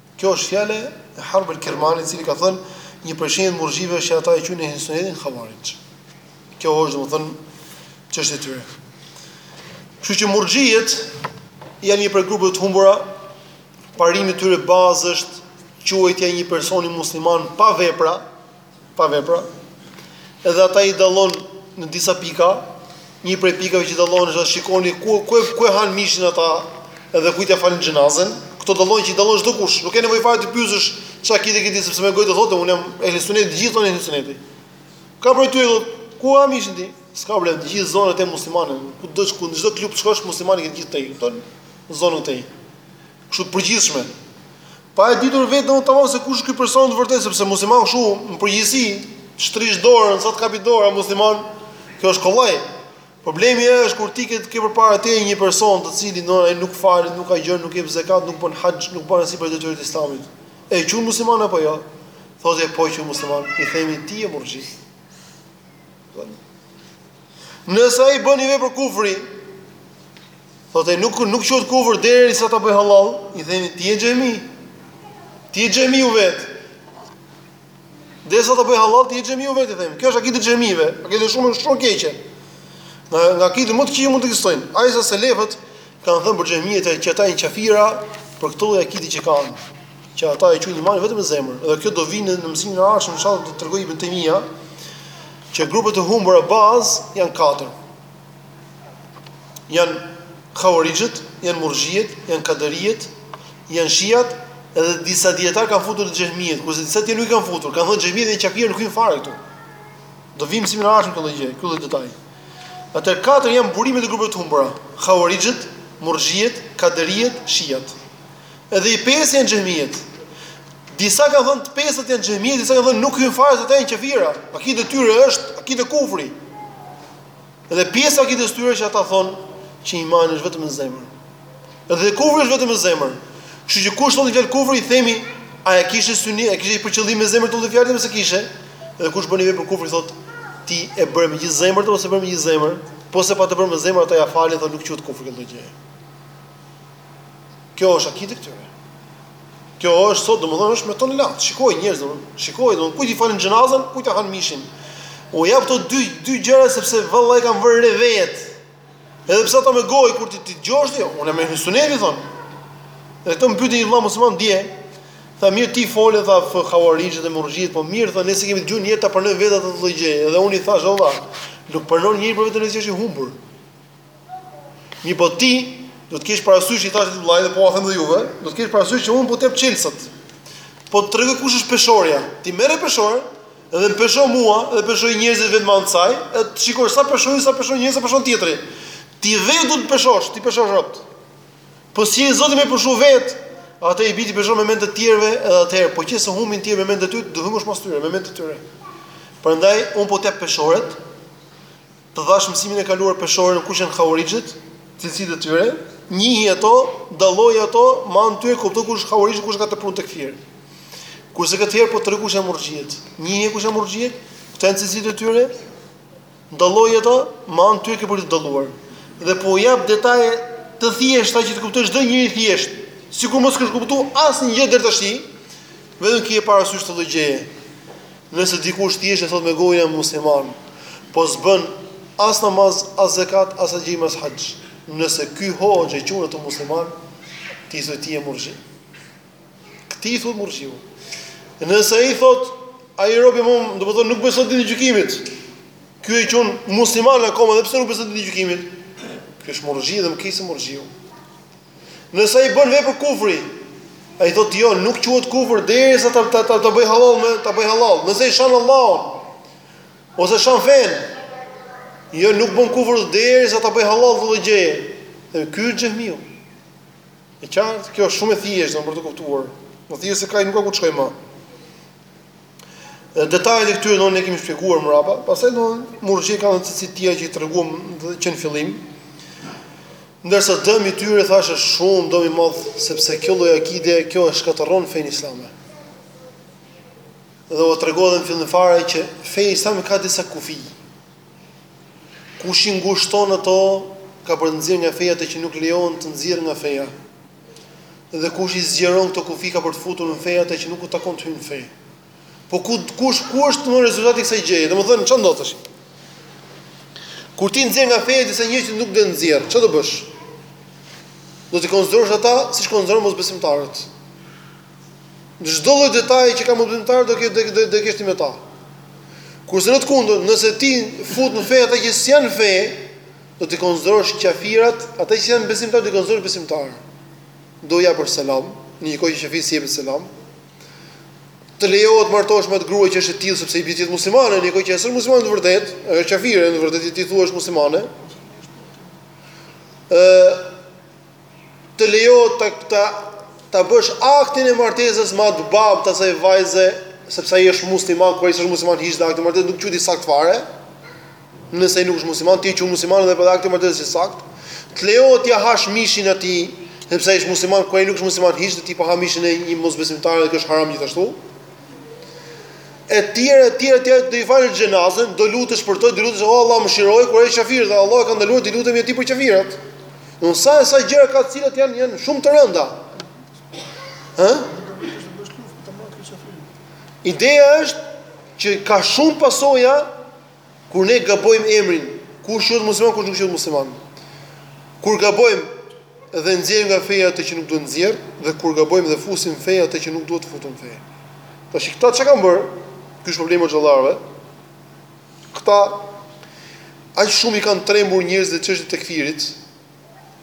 Kjo është fjala e Harb al-Kirmani i cili ka thënë një prej shenjave të murxhive është që ata e quajnë ehli sunetin hauarixh. Kjo është domethënë çështja e tyre. Kështu që murxhiet janë një prej grupeve të humbura, parimi i tyre bazë është quajtja e një personi musliman pa vepra, Pa vepra. Edhe ata i dallon në disa pika, një prej pikave që i dallon është shikoni ku ku ku e han mishin ata edhe kujt e falin xhenazën, këto dallon që i dallon çdo kush, nuk ke nevojë fare të pyesësh çfarë akide ke ti sepse me gojë do thotë unë jam ehli sunet të gjithë thonë ehli suneti. Kape ti, thotë, ku ha mishin ti? S'ka problem, të gjithë zonat e muslimanëve, kudo ku në çdo klub të shkosh muslimani ke të gjithë te, kupton? Zonën te. Kështu të përgjithshme. Pa e ditur vetë domthonë tamam se kush është ky person të vërtetë, sepse musliman kështu në përgjithësi shtrish dorën, sa të kapi dora musliman, kjo është kollaj. Problemi është kur ti ke ke përpara teje një person të cilin do ai nuk falet, nuk agjëron, nuk jep zekat, nuk bën haxh, nuk bën asnjë prej detyrave të Islamit. E quhen musliman apo jo? Thotë po quhet musliman, i themi ti je murxhi. Nëse ai bën një vepër kufri, Thotë nuk nuk quhet kufër derisa ta bëj halal, i themi ti je xhehmi. Ti je Xhehmi vetë. Derisa ta bëj halal ti je Xhehmi vetë i themi. Kjo është akide e xhehmive, akide shumë shumë e keqe. Nga nga akide më të këqija mund të ekzistojnë. Aq sa selefët kanë thënë për xhehmiet që ata janë qafira për këto lloj akide që kanë që ata e quajnë imanin vetëm në zemër. Dhe kjo do vijë në mësimin e ardhshëm, inshallah do të tregoj ibn Tejmia që grupet e humbura bazë janë katër. janë Khawarijët, janë Murxhijet, janë Kaderijet, janë Shiat dhe disa dietar kanë futur edhe Xhehmijet, kurse disa tjerë nuk i kanë futur, kanë thënë Xhehmijet janë kafirë nuk hyn fare këtu. Do vim si më vonë këtë gjë, këto detaj. Ato katër janë burimet e grupeve të humbura, Havarixhët, Murxhijet, Kaderijet, Shiat. Edhe i pesti janë Xhehmijet. Disa kanë thënë të pestët janë Xhehmijet, disa kanë thënë nuk hyn fare se ata janë kafira. Akidja tyre është akide kufri. Dhe pjesa e akidës tyre që ata thonë që imani është vetëm në zemër. Dhe kufri është vetëm në zemër. Kështu që kush thotë një fjalë kufri i themi a e kishe synim, e kishe për qëllim me zemër atë fjalën a s'e kishe? Dhe kush bën vepër kufri thotë ti e bëre me gjithë zemër a s'e bëre me gjithë zemër, po s'e pate bërë me zemër ata ia falin thonë nuk quhet kufër kjo gjë. Kjo është akidja e këtyre. Kjo është sot, domethënë është me tonelata. Shikoj njerëz, domethënë, shikoj domethënë kujt i falin xhenazën, kujt e han mishin. U jap këto dy dy gjëra sepse vallahi i kanë vënë re vet. Edhe pse ata me gojë kur ti t'i dëgjosh ti, jo ehli suneti thon. Edhe këto më pyti një vëlla musliman dje. Tha mirë ti fole tha havarixhët dhe murxhitë, po mirë tha ne s'e kemi dëgjuar një herë ta pranojmë vetë atë lloj gjëje. Edhe unë i thash valla, nuk pranon njëri për vetën se është i humbur. Mirëpo ti, do të kesh parasysh i thashë atij vëllait dhe po ua them dhe juve, do të kesh parasysh që unë po të jap çelësat. Po të tregoj kush është peshorja. Ti merre peshoren dhe më pesho mua dhe peshoji njerëzit vetë me anë saj, e të shikosh sa peshojnë, sa peshojnë njerëzit, sa peshon tjetri. Ti vetë do të peshosh, t'i peshosh robt. Po s'je i zoti me peshu vet, atëherë i bie ti peshon me mend të tjerëve edhe atëherë, po qe se humbin tjerët me mend të ty, do humbësh mas tyre, me mend të tyre. Prandaj un po të jap peshoret, Të dhash mësimin e kaluar peshoren kush janë Haurixhët, cilësitë e tyre, njihi ato, dalloji ato, me anë tyre kupto kush është Haurixhi, kush ka tepruar në tekfir. Kurse këtë herë po të tregoj kush janë Murxhiet. Njihi kush janë Murxhiet, këto janë cilësitë e tyre, dalloji ato, me anë tyre ke për t'i dalluar. Dhe po u jap detaje të thjeshta që t'i kuptojë çdo njeri thjesht, sikur mos kish kuptuar asnjë gjë deri tashi. Vetëm kije parasysh këtë lloj gjëje. Nëse dikush thjesht e thotë me gojë jam musliman, po s'bën as namaz, as zekat, as agjërim, as haxh, nëse ky hoxhë e quan atë musliman, ti i thuaj ti je murxhi. Këtij i thuhet murxhiu. Nëse ai thotë ai robi më, domethënë nuk beson ditën e gjykimit. Ky e quan musliman akoma edhe pse nuk beson ditën e gjykimit. Ky është murxhi dhe më keq se murxhiu. Nëse ai bën vepër kufri, ai thotë jo, nuk quhet kufër derisa ta ta ta, ta bëj hallall me ta bëj hallall. Nëse i shan Allahun ose shan fen, jo nuk bën kufër derisa ta bëj hallall atë gjë. Dhe ky është xhehmiu. E qartë, kjo është shumë e thjeshtë për t'u kuptuar. Më thjesht se kaq nuk ka ku të shkoj më. Detajet e këtyre do i kemi shpjeguar mbrapa, pastaj dhe murxhi kanë dhe cilësi të tjera që i treguam që në fillim. Ndërsa dëmi i tyre thashë është shumë dëm i madh sepse kjo lloj akide kjo e shkatërron fenë islame. Dhe u tregova në fillim fare që feja islame ka disa kufi. Kush i ngushton ato ka për të nxjerrë nga feja ata që nuk lejohen të nxirren nga feja. Dhe kush i zgjeron këto kufi ka për të futur në fe ata që nuk u takon të hyjnë në fe? Po ku kush ku është më rezultati i kësaj gjëje? Domethënë çfarë ndodh tash? Kur ti nxjerr nga feja disa njerëz që nuk duhet nxjerr, çfarë do bësh? Do t'i konsiderosh ata siç konsideron mosbesimtarët. Në çdo lloj detaji që ka mosbesimtari do ke do të kesh ti me ta. Kurse në të kundër, nëse ti fut në fe ata që s'janë në fe, Do t'i konsiderosh qafirat, ata që s'janë besimtarë do t'i konsiderosh besimtarë. Do japësh selam, në një kohë që qafirit s'i jepet selam. Të lejohet të martohesh me atë grua që është e tillë sepse i bie të jetë muslimane, në një kohë që s'është muslimane në të vërtetë, është qafire në të vërtetë ti thua është muslimane. Ë të lejohet ta ta ta bësh aktin e martesës me atë babë të asaj vajze, sepse ai është musliman, kur ai s'është musliman hiç akti i martesës nuk quhet i saktë fare. Nëse ai nuk është musliman, ti e quan musliman dhe për ty akti i martesës i saktë, të lejohet t'ia hash mishin atij, sepse ai është musliman, kur ai nuk është musliman hiç dhe ti po ha mishin e një mosbesimtari dhe kjo është haram gjithashtu. Etj etj etj do i falësh xhenazën, do lutesh për të, do lutesh o Allah mëshiroj, kur ai është qafir dhe Allahu e ka ndaluar t'i lutemi atij për qafirat. Domethënë sa e sa gjëra ka të cilat janë janë shumë të rënda. Ë? Ideja është që ka shumë pasoja kur ne gabojmë emrin, kush është musliman, kush nuk është musliman. Kur gabojmë dhe nxjerrim nga feja atë që nuk duhet nxjerr dhe kur gabojmë dhe fusim në fe atë që nuk duhet të futim në fe. Tash këta çka kanë bërë? Ky është problemi i xhallarëve. Këta aq shumë i kanë trembur njerëzit me çështjen e tekfirit,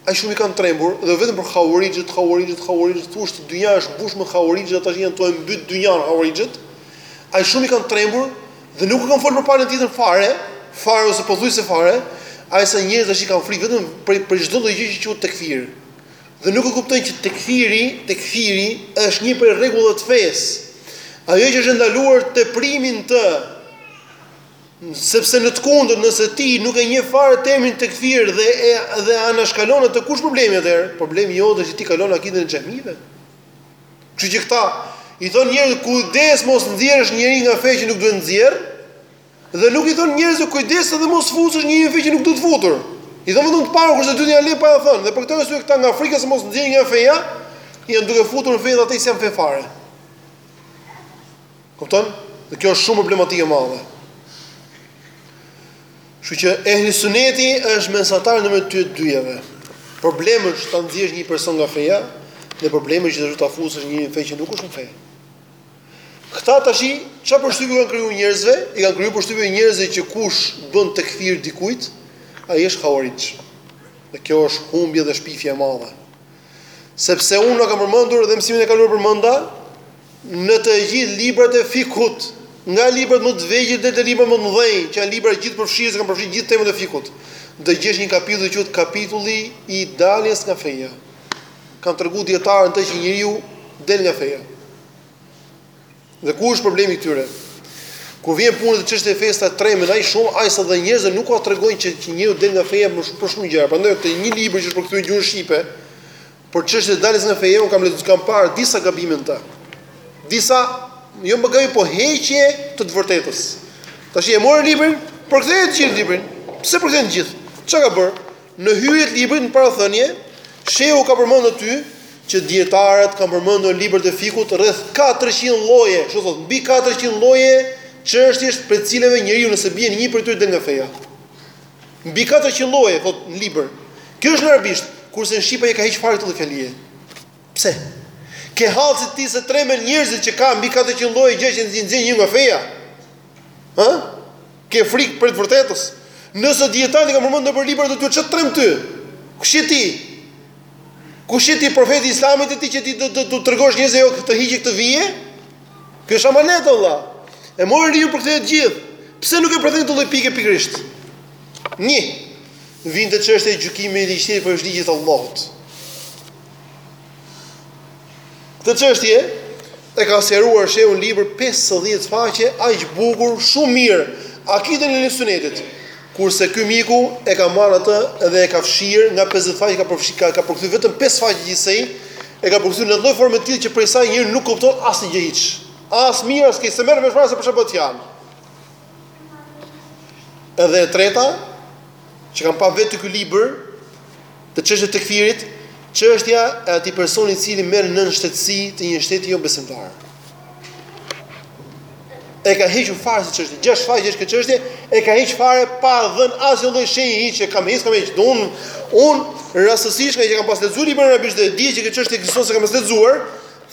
aq shumë i kanë trembur dhe vetëm për haurixhët, haurixhët, haurixhët, thua se dynja është mbushur me haurixhët, ata janë tu e mbyt dynjan haurixhët, aq shumë i kanë trembur dhe nuk u kanë folur për palën tjetër fare, fare ose pothuajse fare, aq sa njerëzit tash i kanë frikë vetëm prej prej çdo lloj gjë që quhet tekfir. Dhe nuk e kuptojnë që tekfiri, tekfiri është një prej rregullave të fesë. Ajo që është ndaluar teprimi në të sepse në të kundër nëse ti nuk e njeh fare termin tekfir dhe e dhe anashkalon atë ku është problemi atëherë? Problemi jot është që ti kalon në akiden e xhehmive. Kështu që këta i thon njerëz kujdes mos nxjerrësh njeri nga feja që nuk duhet nxjerr. Dhe nuk i thon njerëzve kujdesu dhe mos fusësh njërin në fe që nuk duhet futur. I thon vetëm të parën kurse dytën ja lë pa ja thënë. Dhe për këtë arsye këta nga frika se mos nxjerrin nga feja, janë duke futur në fe dhe ata që s'janë fe fare. Kupton? Dhe kjo është shumë problematikë e madhe. Kështu që ehli suneti është mesatar në mes të dyjave. Problemi është ta nxjesh një person nga feja, dhe problemi është që ta fusësh në fe që nuk është në fe. Këta tashi çfarë përshtypje i kanë krijuar njerëzve, i kanë krijuar përshtypje njerëzve që kush bën tekfir dikujt, ai është hauarixh. Dhe kjo është humbje dhe shpifje e madhe. Sepse unë kam përmendur edhe mësimin e kaluar përmenda në të gjithë librat e fikut, nga librat më të vegjël deri te librat më të mëdhenj, që janë libra gjithëpërfshirës, kanë përfshirë gjithë temën e fikut. Do gjesh një kapitull që quhet kapitulli i daljes nga feja. Kan treguar dijetarët që njeriu del nga feja. Dhe ku është problemi i tyre? Kur vjen puna të çështjes së fesë ata tremen aq shumë, aq sa dhe njerëzve nuk ja tregojnë që që njeriu del nga feja për shumë gjëra. Prandaj te një libër që është përkthyer në gjuhën shqipe për çështje të daljes nga feja, un kam lexuar, kam parë disa gabime në ta. Disa jo më gabim, po heqje të të vërtetës. Tashi e more librin, përktheje të gjithë librin. Pse s'e përkthen të gjithë? Ça ka bërë? Në hyrje të librit në parathënie, Shehu ka përmendë aty që dijetarët kanë përmendur në librat e fikut rreth katërqind lloje, kështu thotë, mbi katërqind lloje çështjesh prej të cilave njeriu nëse bie në një prej tyre del nga feja. Mbi katërqind lloje, thotë në libër. Kjo është në arabisht, kurse në shqip ai e ka heqë fare këtë lloj fjalie. Pse? Ke hallë ti se tremen njerëzit që ka mbi katërqind lloje gjëra që nxjerrin njeriun nga feja. Ë? Ke frikë prej të vërtetës? Nëse dijetarët i kanë përmendur nëpër librat e tyre, ç'të tremb ty? Kush je ti? Kush je ti profeti i Islamit je ti që ti do t'u tregosh njerëzve jo këtë hiqe këtë vije? Ky është amanet valla. E more librin përktheje të gjithë. Pse nuk e përkthen këtë lloj pike pikërisht? Një. Vjen te çështja e gjykimit me ligj tjetër prej ligjit të Allahut. Këtë çështje e ka sqaruar Shehu në libër 50 faqe aq bukur, shumë mirë akiden e ehli Sunetit. Kurse ky miku e ka marrë atë dhe e ka fshirë nga 50 faqe ka përfshi ka ka përkthy vetëm 5 faqe gjithsej, e ka përkthy në atë lloj forme të tillë që prej saj njeriu nuk kupton asnjë gjë hiç. As mirë as keq, s'e merr vesh fare se për çfarë bëhet fjalë. Edhe e treta, që kam pa vetë te ky libër, te çështja e tekfirit, çështja e atij personi i cili merr nënshtetësi të një shteti jobesimtar. E ka hequr fare si çështje, gjashtë faqe është kjo çështje, e ka hequr fare pa dhën asnjë lloj shenjë hiç që e kam hequr me hiç don. Un rastësisht që kam pas lexuar librin arabisht dhe di që kjo çështje ekziston se kam pas lexuar,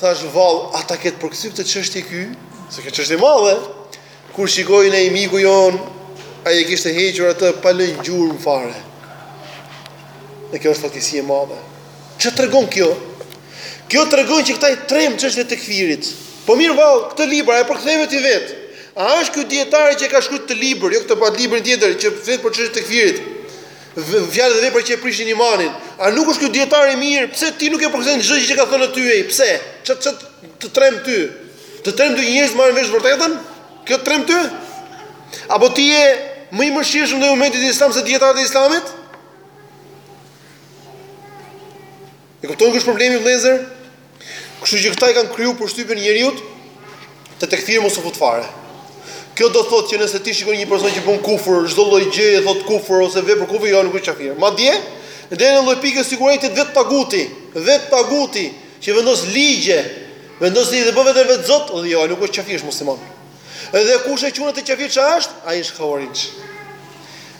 thash vallë, a ta ketë përkthy këtë çështje ky, se kjo çështje e madhe. Kur shikoi në miku jonë, ai e kishte hequr atë pa lënë gjurmë fare. Dhe kjo është fatkeqësi e madhe. Ç'a tregon kjo? Kjo tregon që këta i tremb çështja e tekfirit. Po mirë vallë, këtë libër e përktheve ti vetë. A është ky dijetari që ka shkruar këtë libër, jo këtë pa po librin tjetër që flet për çështën e tekfirit? Fjalë dhe vepra që e prishin imanin. A nuk është ky dijetari i mirë? Pse ti nuk e përkthen çdo gjë që ka thënë aty ai? Pse? Ç'a ç'a të tremb ty? Të tremb ty njerëzit marrin vesh të vërtetën? Kjo të tremb ty? Apo ti je më i mëshirshëm ndaj umetit islam se dijetarët e islamit? E kupton ku është problemi vëllëzer? Kështu që këta i kanë kriju përshtypjen njeriut te tekfiri mos u fut fare. Kjo do thotë që nëse ti shikon një person që bën kufër, çdo lloj gjëje thotë kufër ose vepër kufër, jo nuk është kafir. Madje deri në atë lloj pike sikur të jetë vetë taguti, vetë taguti që vendos ligje Vendos ligje dhe bën veten vetë zot, dhe jo, nuk është qafir, është musliman. Edhe kush e quan atë qafir ça është, ai është khawarixh.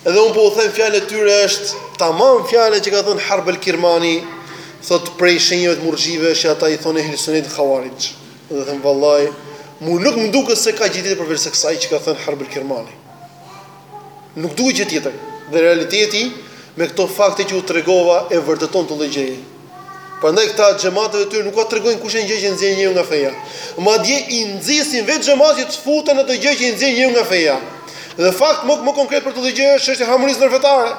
Edhe unë po u them fjala e tyre është tamam fjala që ka thënë Harbel Kirmani, thotë prej shenjave të murxhive që ata i thonë ehli sunetit khawarixh. Dhe them vallahi, mu nuk më duket se ka gjë tjetër përveç kësaj që ka thënë Harbel Kirmani. Nuk duket gjë tjetër. Dhe realiteti, me këto fakte që u tregova, e vërteton këtë lloj gjëje. Prandaj këta xhemateve të tyre nuk ua tregojnë kush janë gjërat që nxjerrin njeriun nga feja. Madje i nxisin vetë xhematin që të futen në ato gjëra që i nxjerrin njeriun nga feja. Dhe fakt më më konkret për këtë lloj gjëje është çështja e harmonisë ndërfetare.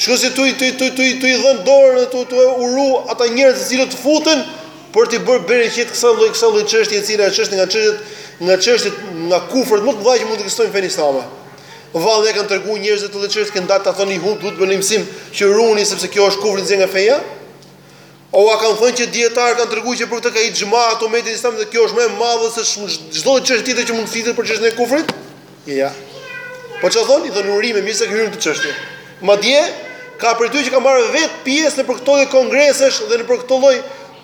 Shiko se tu tu tu tu tu i dhënë dorën e tu tu e uru ata njerëz të cilët futen Për t'i bërë bereqet kësaj lloj kësaj lloj çështje e cila është çështje nga çështjet nga çështjet nga kufrët më të mëdha që mund të ekzistojnë në fenë islame. Vallahi e kanë treguar njerëzve këtë çështje kanë dalë ta thonë në hutbe, të bëjnë mësim që ruani sepse kjo është kufër, të nxjerr nga feja. O ua kanë thënë që dijetarët kanë treguar që për këtë ka ixhma të umetit islam dhe kjo është më e madhe se çdo çështje tjetër që mund të flitet për çështjen e kufrit. Ja. Po çfarë thonë? I thonë urime, mirë se ke hyrë në këtë çështje. Madje ka prej tyre që ka marrë vetë pjesë nëpër këto lloj kongresesh dhe nëpër këto lloj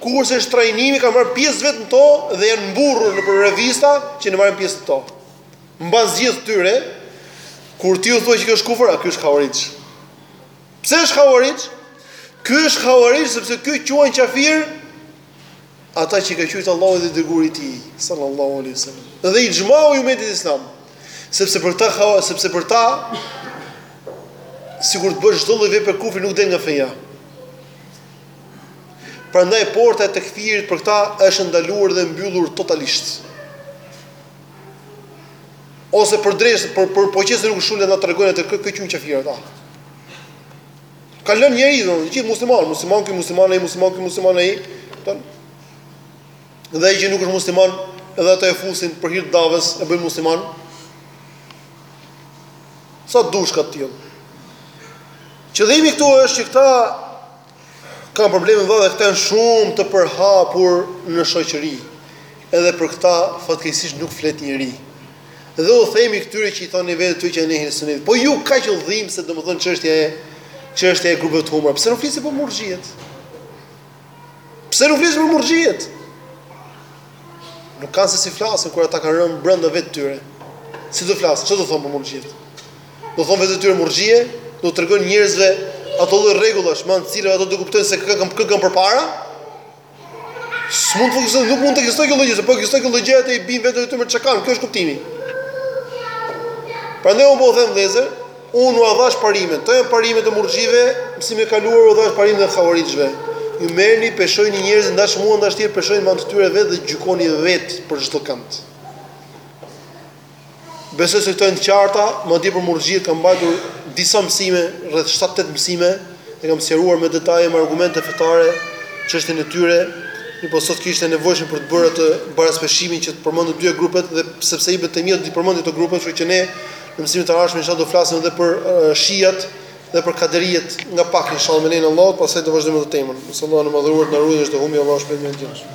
kursesh trajnimi, ka marrë pjesë vetë në to dhe janë mburrur nëpër revista që ne marrim pjesë në to. Mbas gjithë këtyre, kur ti u thua që kjo është kufër, a ky është hauarixh. Pse është hauarixh? Ky është hauarixh sepse ky quan qafir ata që i ka quajt Allahu dhe i dërguari i tij sallallahu alaihi wasallam dhe ixhmau i umetit islam sepse për ta sepse për ta sikur të bësh çdo lloj vepre kufri nuk del nga feja prandaj porta e tekfirit për ta është ndaluar dhe mbyllur totalisht ose përndryshe për për po qe se nuk është le na tregojnë ata kë kë quajnë qafir ata S'ka lënë njeri, domethënë gjithë musliman, musliman ky, musliman ai, musliman ky, musliman ai, dhe ai që nuk është musliman, edhe atë e fusin për hir të davës, e bëjnë musliman. Sa të dush ka të tillë. Qëllimi këtu është që këta kanë probleme dhe dhe këta janë shumë të përhapur në shoqëri. Edhe për këta fatkeqësisht nuk flet njeri. Dhe u themi këtyre që i thonë vetes tyre që janë ehli sunet, po ju kaq u dhimbset domethënë çështja e çështja e grupeve të humbura, pse nuk flisni për murxhiet? Pse nuk flisni për murxhiet? Nuk kanë se si flasin kur ata kanë rënë brenda vetë tyre. Si do flasin? Çfarë do thonë për murxhiet? Do thonë vetes tyre murxhie, do tregojnë njerëzve ato lloj rregullash, me anë të cilave ato do kuptojnë se kë kanë kë kanë përpara. S'mund të ekzistojë, nuk mund të ekzistojë kjo lloj gjëje, po ekzistoi kjo lloj gjëje ata i bien vetes tyre çka kanë, ky është kuptimi. Prandaj unë po u them vëllezër, unë ua dhash parimet, këto janë parimet e murxhive, mësimin e kaluar u dhash parimet e havarixhëve. Ju merrni, peshojini njerëzit ndash mua ndash tjetër, peshojini me anë të tyre vetë dhe gjykoni vetë për çdo kënd. Besoj se këto janë të qarta, madje për murxhiet kam mbajtur disa mësime, rreth 7-8 mësime, e kam sqaruar me detaje, me argumente fetare çështjen e tyre, mirëpo sot ishte e nevojshme për të bërë atë baraspeshimin që të përmenden të dyja grupet edhe sepse Ibn Taymija do t'i përmendë këto grupe, kështu që ne në mësimet e ardhshme inshallah do flasim edhe për shiat dhe për kaderiet nga pak inshallah me lejen e Allahut, pastaj do vazhdojmë me temën. Sallallahu alaihi dhe sallam, Allahu na ruaj nga çdo humbje, Allahu shpëton në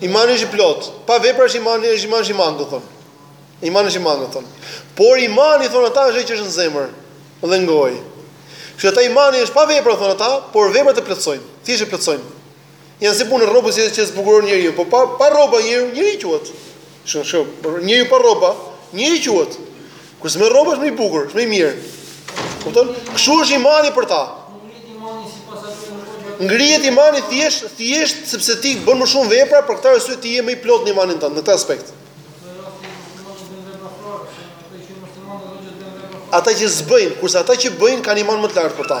Imani është i plotë. Pa vepra është imani, është imani është i mangët, thonë. Imani është i mangët, thonë. Por imani thonë ata është ajo që është në zemër dhe në gojë. Kështu ata imani është pa vepra thonë ata, por veprat e plotësojnë. Thjesht e plotësojnë. Janë si punë rrobës që që zbukuron njeriun, po pa pa rroba njeriu, njeri quhet. Shumë shumë. Por njeriu pa rroba, njeri quhet. Kurse me rroba është më i bukur, është më i mirë. Kupton? Kështu është imani për ta. Ngrihet imani thjesht, thjesht sepse ti bën më shumë vepra për këtë arsye ti je më i plotë në imanin tënd në këtë aspekt. Ata që s'bëjnë, kurse ata që bëjnë kanë iman më të lartë për ta.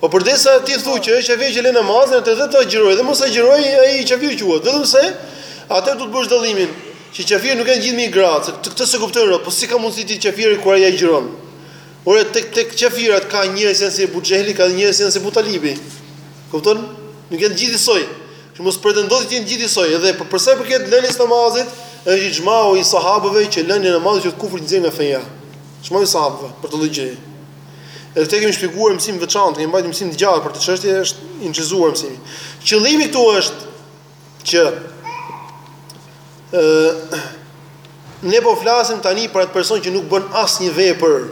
Po përderisa ti thu që është qafir që le namazin, atëherë do të agjërojë, do mos agjërojë, ai qafir quhet. Vetëm se atëherë do të bësh dallimin që qafirat nuk janë gjithë me një gradë, se këtë s'e kuptojnë dot, po si ka mundësi të jetë qafir kur ai agjëron? Ore tek tek qafirat ka njerëz janë si Ebu Xhehli, ka njerëz janë si Ebu Talibi. Kupton? Nuk janë gjithë njësoj. Që mos pretendo ti të gjithë njësoj, edhe për sa i përket lënies së namazit, është ixhmai i sahabëve që lënia e namazit është kufër të nxjerr nga feja. Ixhmai i sahabëve për këtë lloj gjëje. Edhe këtë kemi shpjeguar mësim të veçantë, kemi mbajtur mësim të gjatë për këtë çështje, është incizuar mësimi. Qëllimi këtu është që ë ne po flasim tani për atë person që nuk bën asnjë vepër.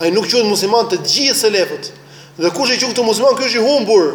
Ai nuk quhet musliman të gjithë selefët. Dhe kush e quan musliman, ky është i humbur.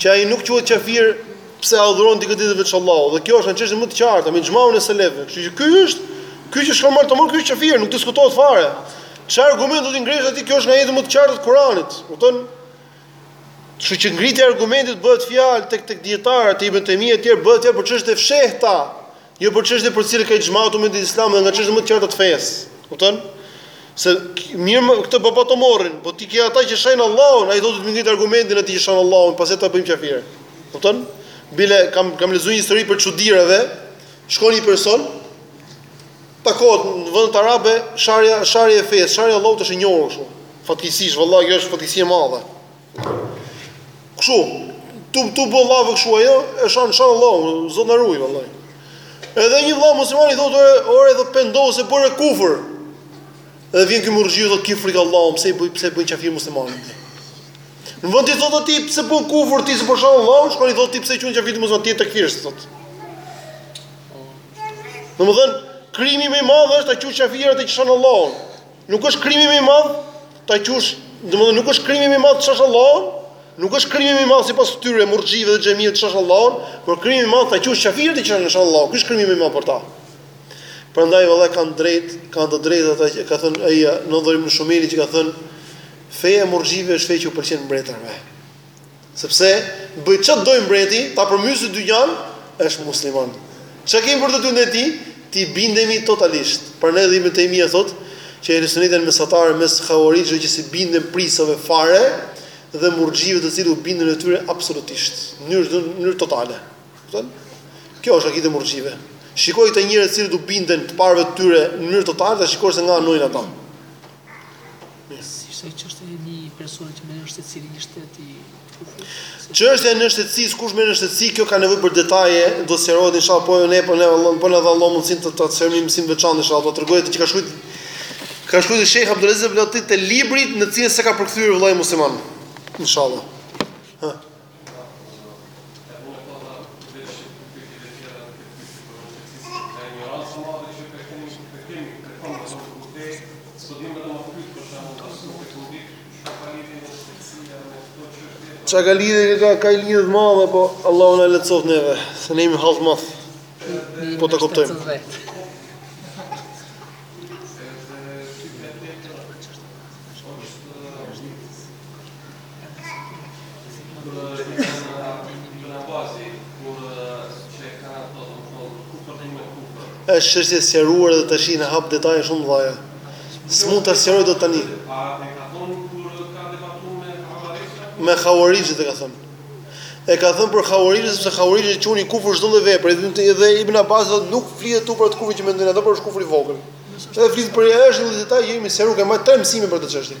që ai nuk quhet qafir pse e adhuron dikë tjetër veç Allahut. Dhe kjo është nga çështjet më të qarta me ixhmaun e selefëve. Kështu që ky është, ky që shkon martomon, ky është qafir, nuk diskutohet fare. Çfarë argument do t'i ngresh atij? Kjo është nga ajetet më të qarta të Kuranit. Kupton? Kështu që ngritja e argumentit bëhet fjalë tek tek dijetarët te Ibn Taymija etj bëhet fjalë për çështje të fshehta, Jo për çështje për të cilën ka ixhma të umetit islam dhe nga çështje më të qarta të fesë. Kupton? Se mirë më këtë baba të morrin, po ti ke ata që shajnë Allahun, ai do t'i ngrejë argumentin atij që shan Allahun, pastaj ta bëjmë qafir. Kupton? Bile kam kam lexuar një histori për çudi. Shkon një person takohet në vendet arabe, sharja sharja e fesë, sharja e Allahut është e njohur kështu. Fatkeqësisht, vallahi kjo është fatkeqësi e madhe. Kështu, tu, tu bë llafë kështu ajo, e shan, shan Allahun, zot na ruajt, vallahi. Edhe një vëlla musliman i thotë, ore, do të pendohu se bëre kufër. Edhe vjen ky murxhiu thotë, ki frikë Allahun, pse i bëj, pse bën qafir muslimanët. Në vend të thotë ti pse bën kufër ti se po shan Allahu, shkon i thotë ti pse quan qafir muslimanin ti tekfir thotë. Domethën krimi më i madh është ta quash qafir atë që shan Allahun. Nuk është krimi më i madh ta qush, domethënë nuk është krimi më i madh të shash Allahun, nuk është krimi më i madh sipas këtyre murxhive dhe xhehmive të shash Allahun, por krimi më i madh ta quash qafir atë që shan Allahun, ky është krimi më i madh për ta. Prandaj valla kanë drejt, kanë të drejtë ata që ka thënë ai Nadr ibn Shumejli që ka thënë feja e murxhive është fe që u pëlqen mbretërve. Sepse bëjë ça të dojë mbreti, ta përmbysi dynjan, është musliman. Çka kemi për detyrë ndaj tij? T'i bindemi totalisht. Prandaj edhe Ibn Taymija thotë që ehli sunneti janë mesatarë mes havarixhve që s'i binden prijsave fare dhe Murxhive të cilët u binden atyre absolutisht, në mënyrë në mënyrë totale. Kupton? Kjo është akide Murxhive. Shikoji këta njerëz të cilët u binden të parëve të tyre në mënyrë totale, ta shikosh se nga anojnë ata. Ishte çështje e një personi që merr shtetësinë e një shteti Çështja e nënshtetësisë, kush merr nënshtetësi, kjo ka nevojë për detaje, do të sqarohet inshallah po na po na Allah po na dha Allah mundësinë të të bëjmë mësim të veçantë inshallah do tregoj atë që ka shkruar ka shkruar Sheikh Abdulaziz Abdulatif te libri të cilin e ka përkthyer vëllai musliman. Inshallah. Ha. Sa ka lidhje ka ka lidhje të madhe, po Allahu na lehtësoft neve, se ne jemi në hall të madh. Po ta kuptojmë. është çështje e sqaruar dhe tash i na hap detaje shumë të mëdha. S'mund ta sqaroj dot tani. Me Khawarixhët e ka thënë. E ka thënë për Khawarixhët sepse Khawarixhët e quanin kufur çdo lloj vepre, edhe të edhe Ibn Abbas thotë nuk flitet këtu për atë kufur që mendojnë ata, por është kufur i vogël. Edhe flitet për ja është një detaj që e kemi sqaruar, kemi marrë tre mësime për këtë çështje.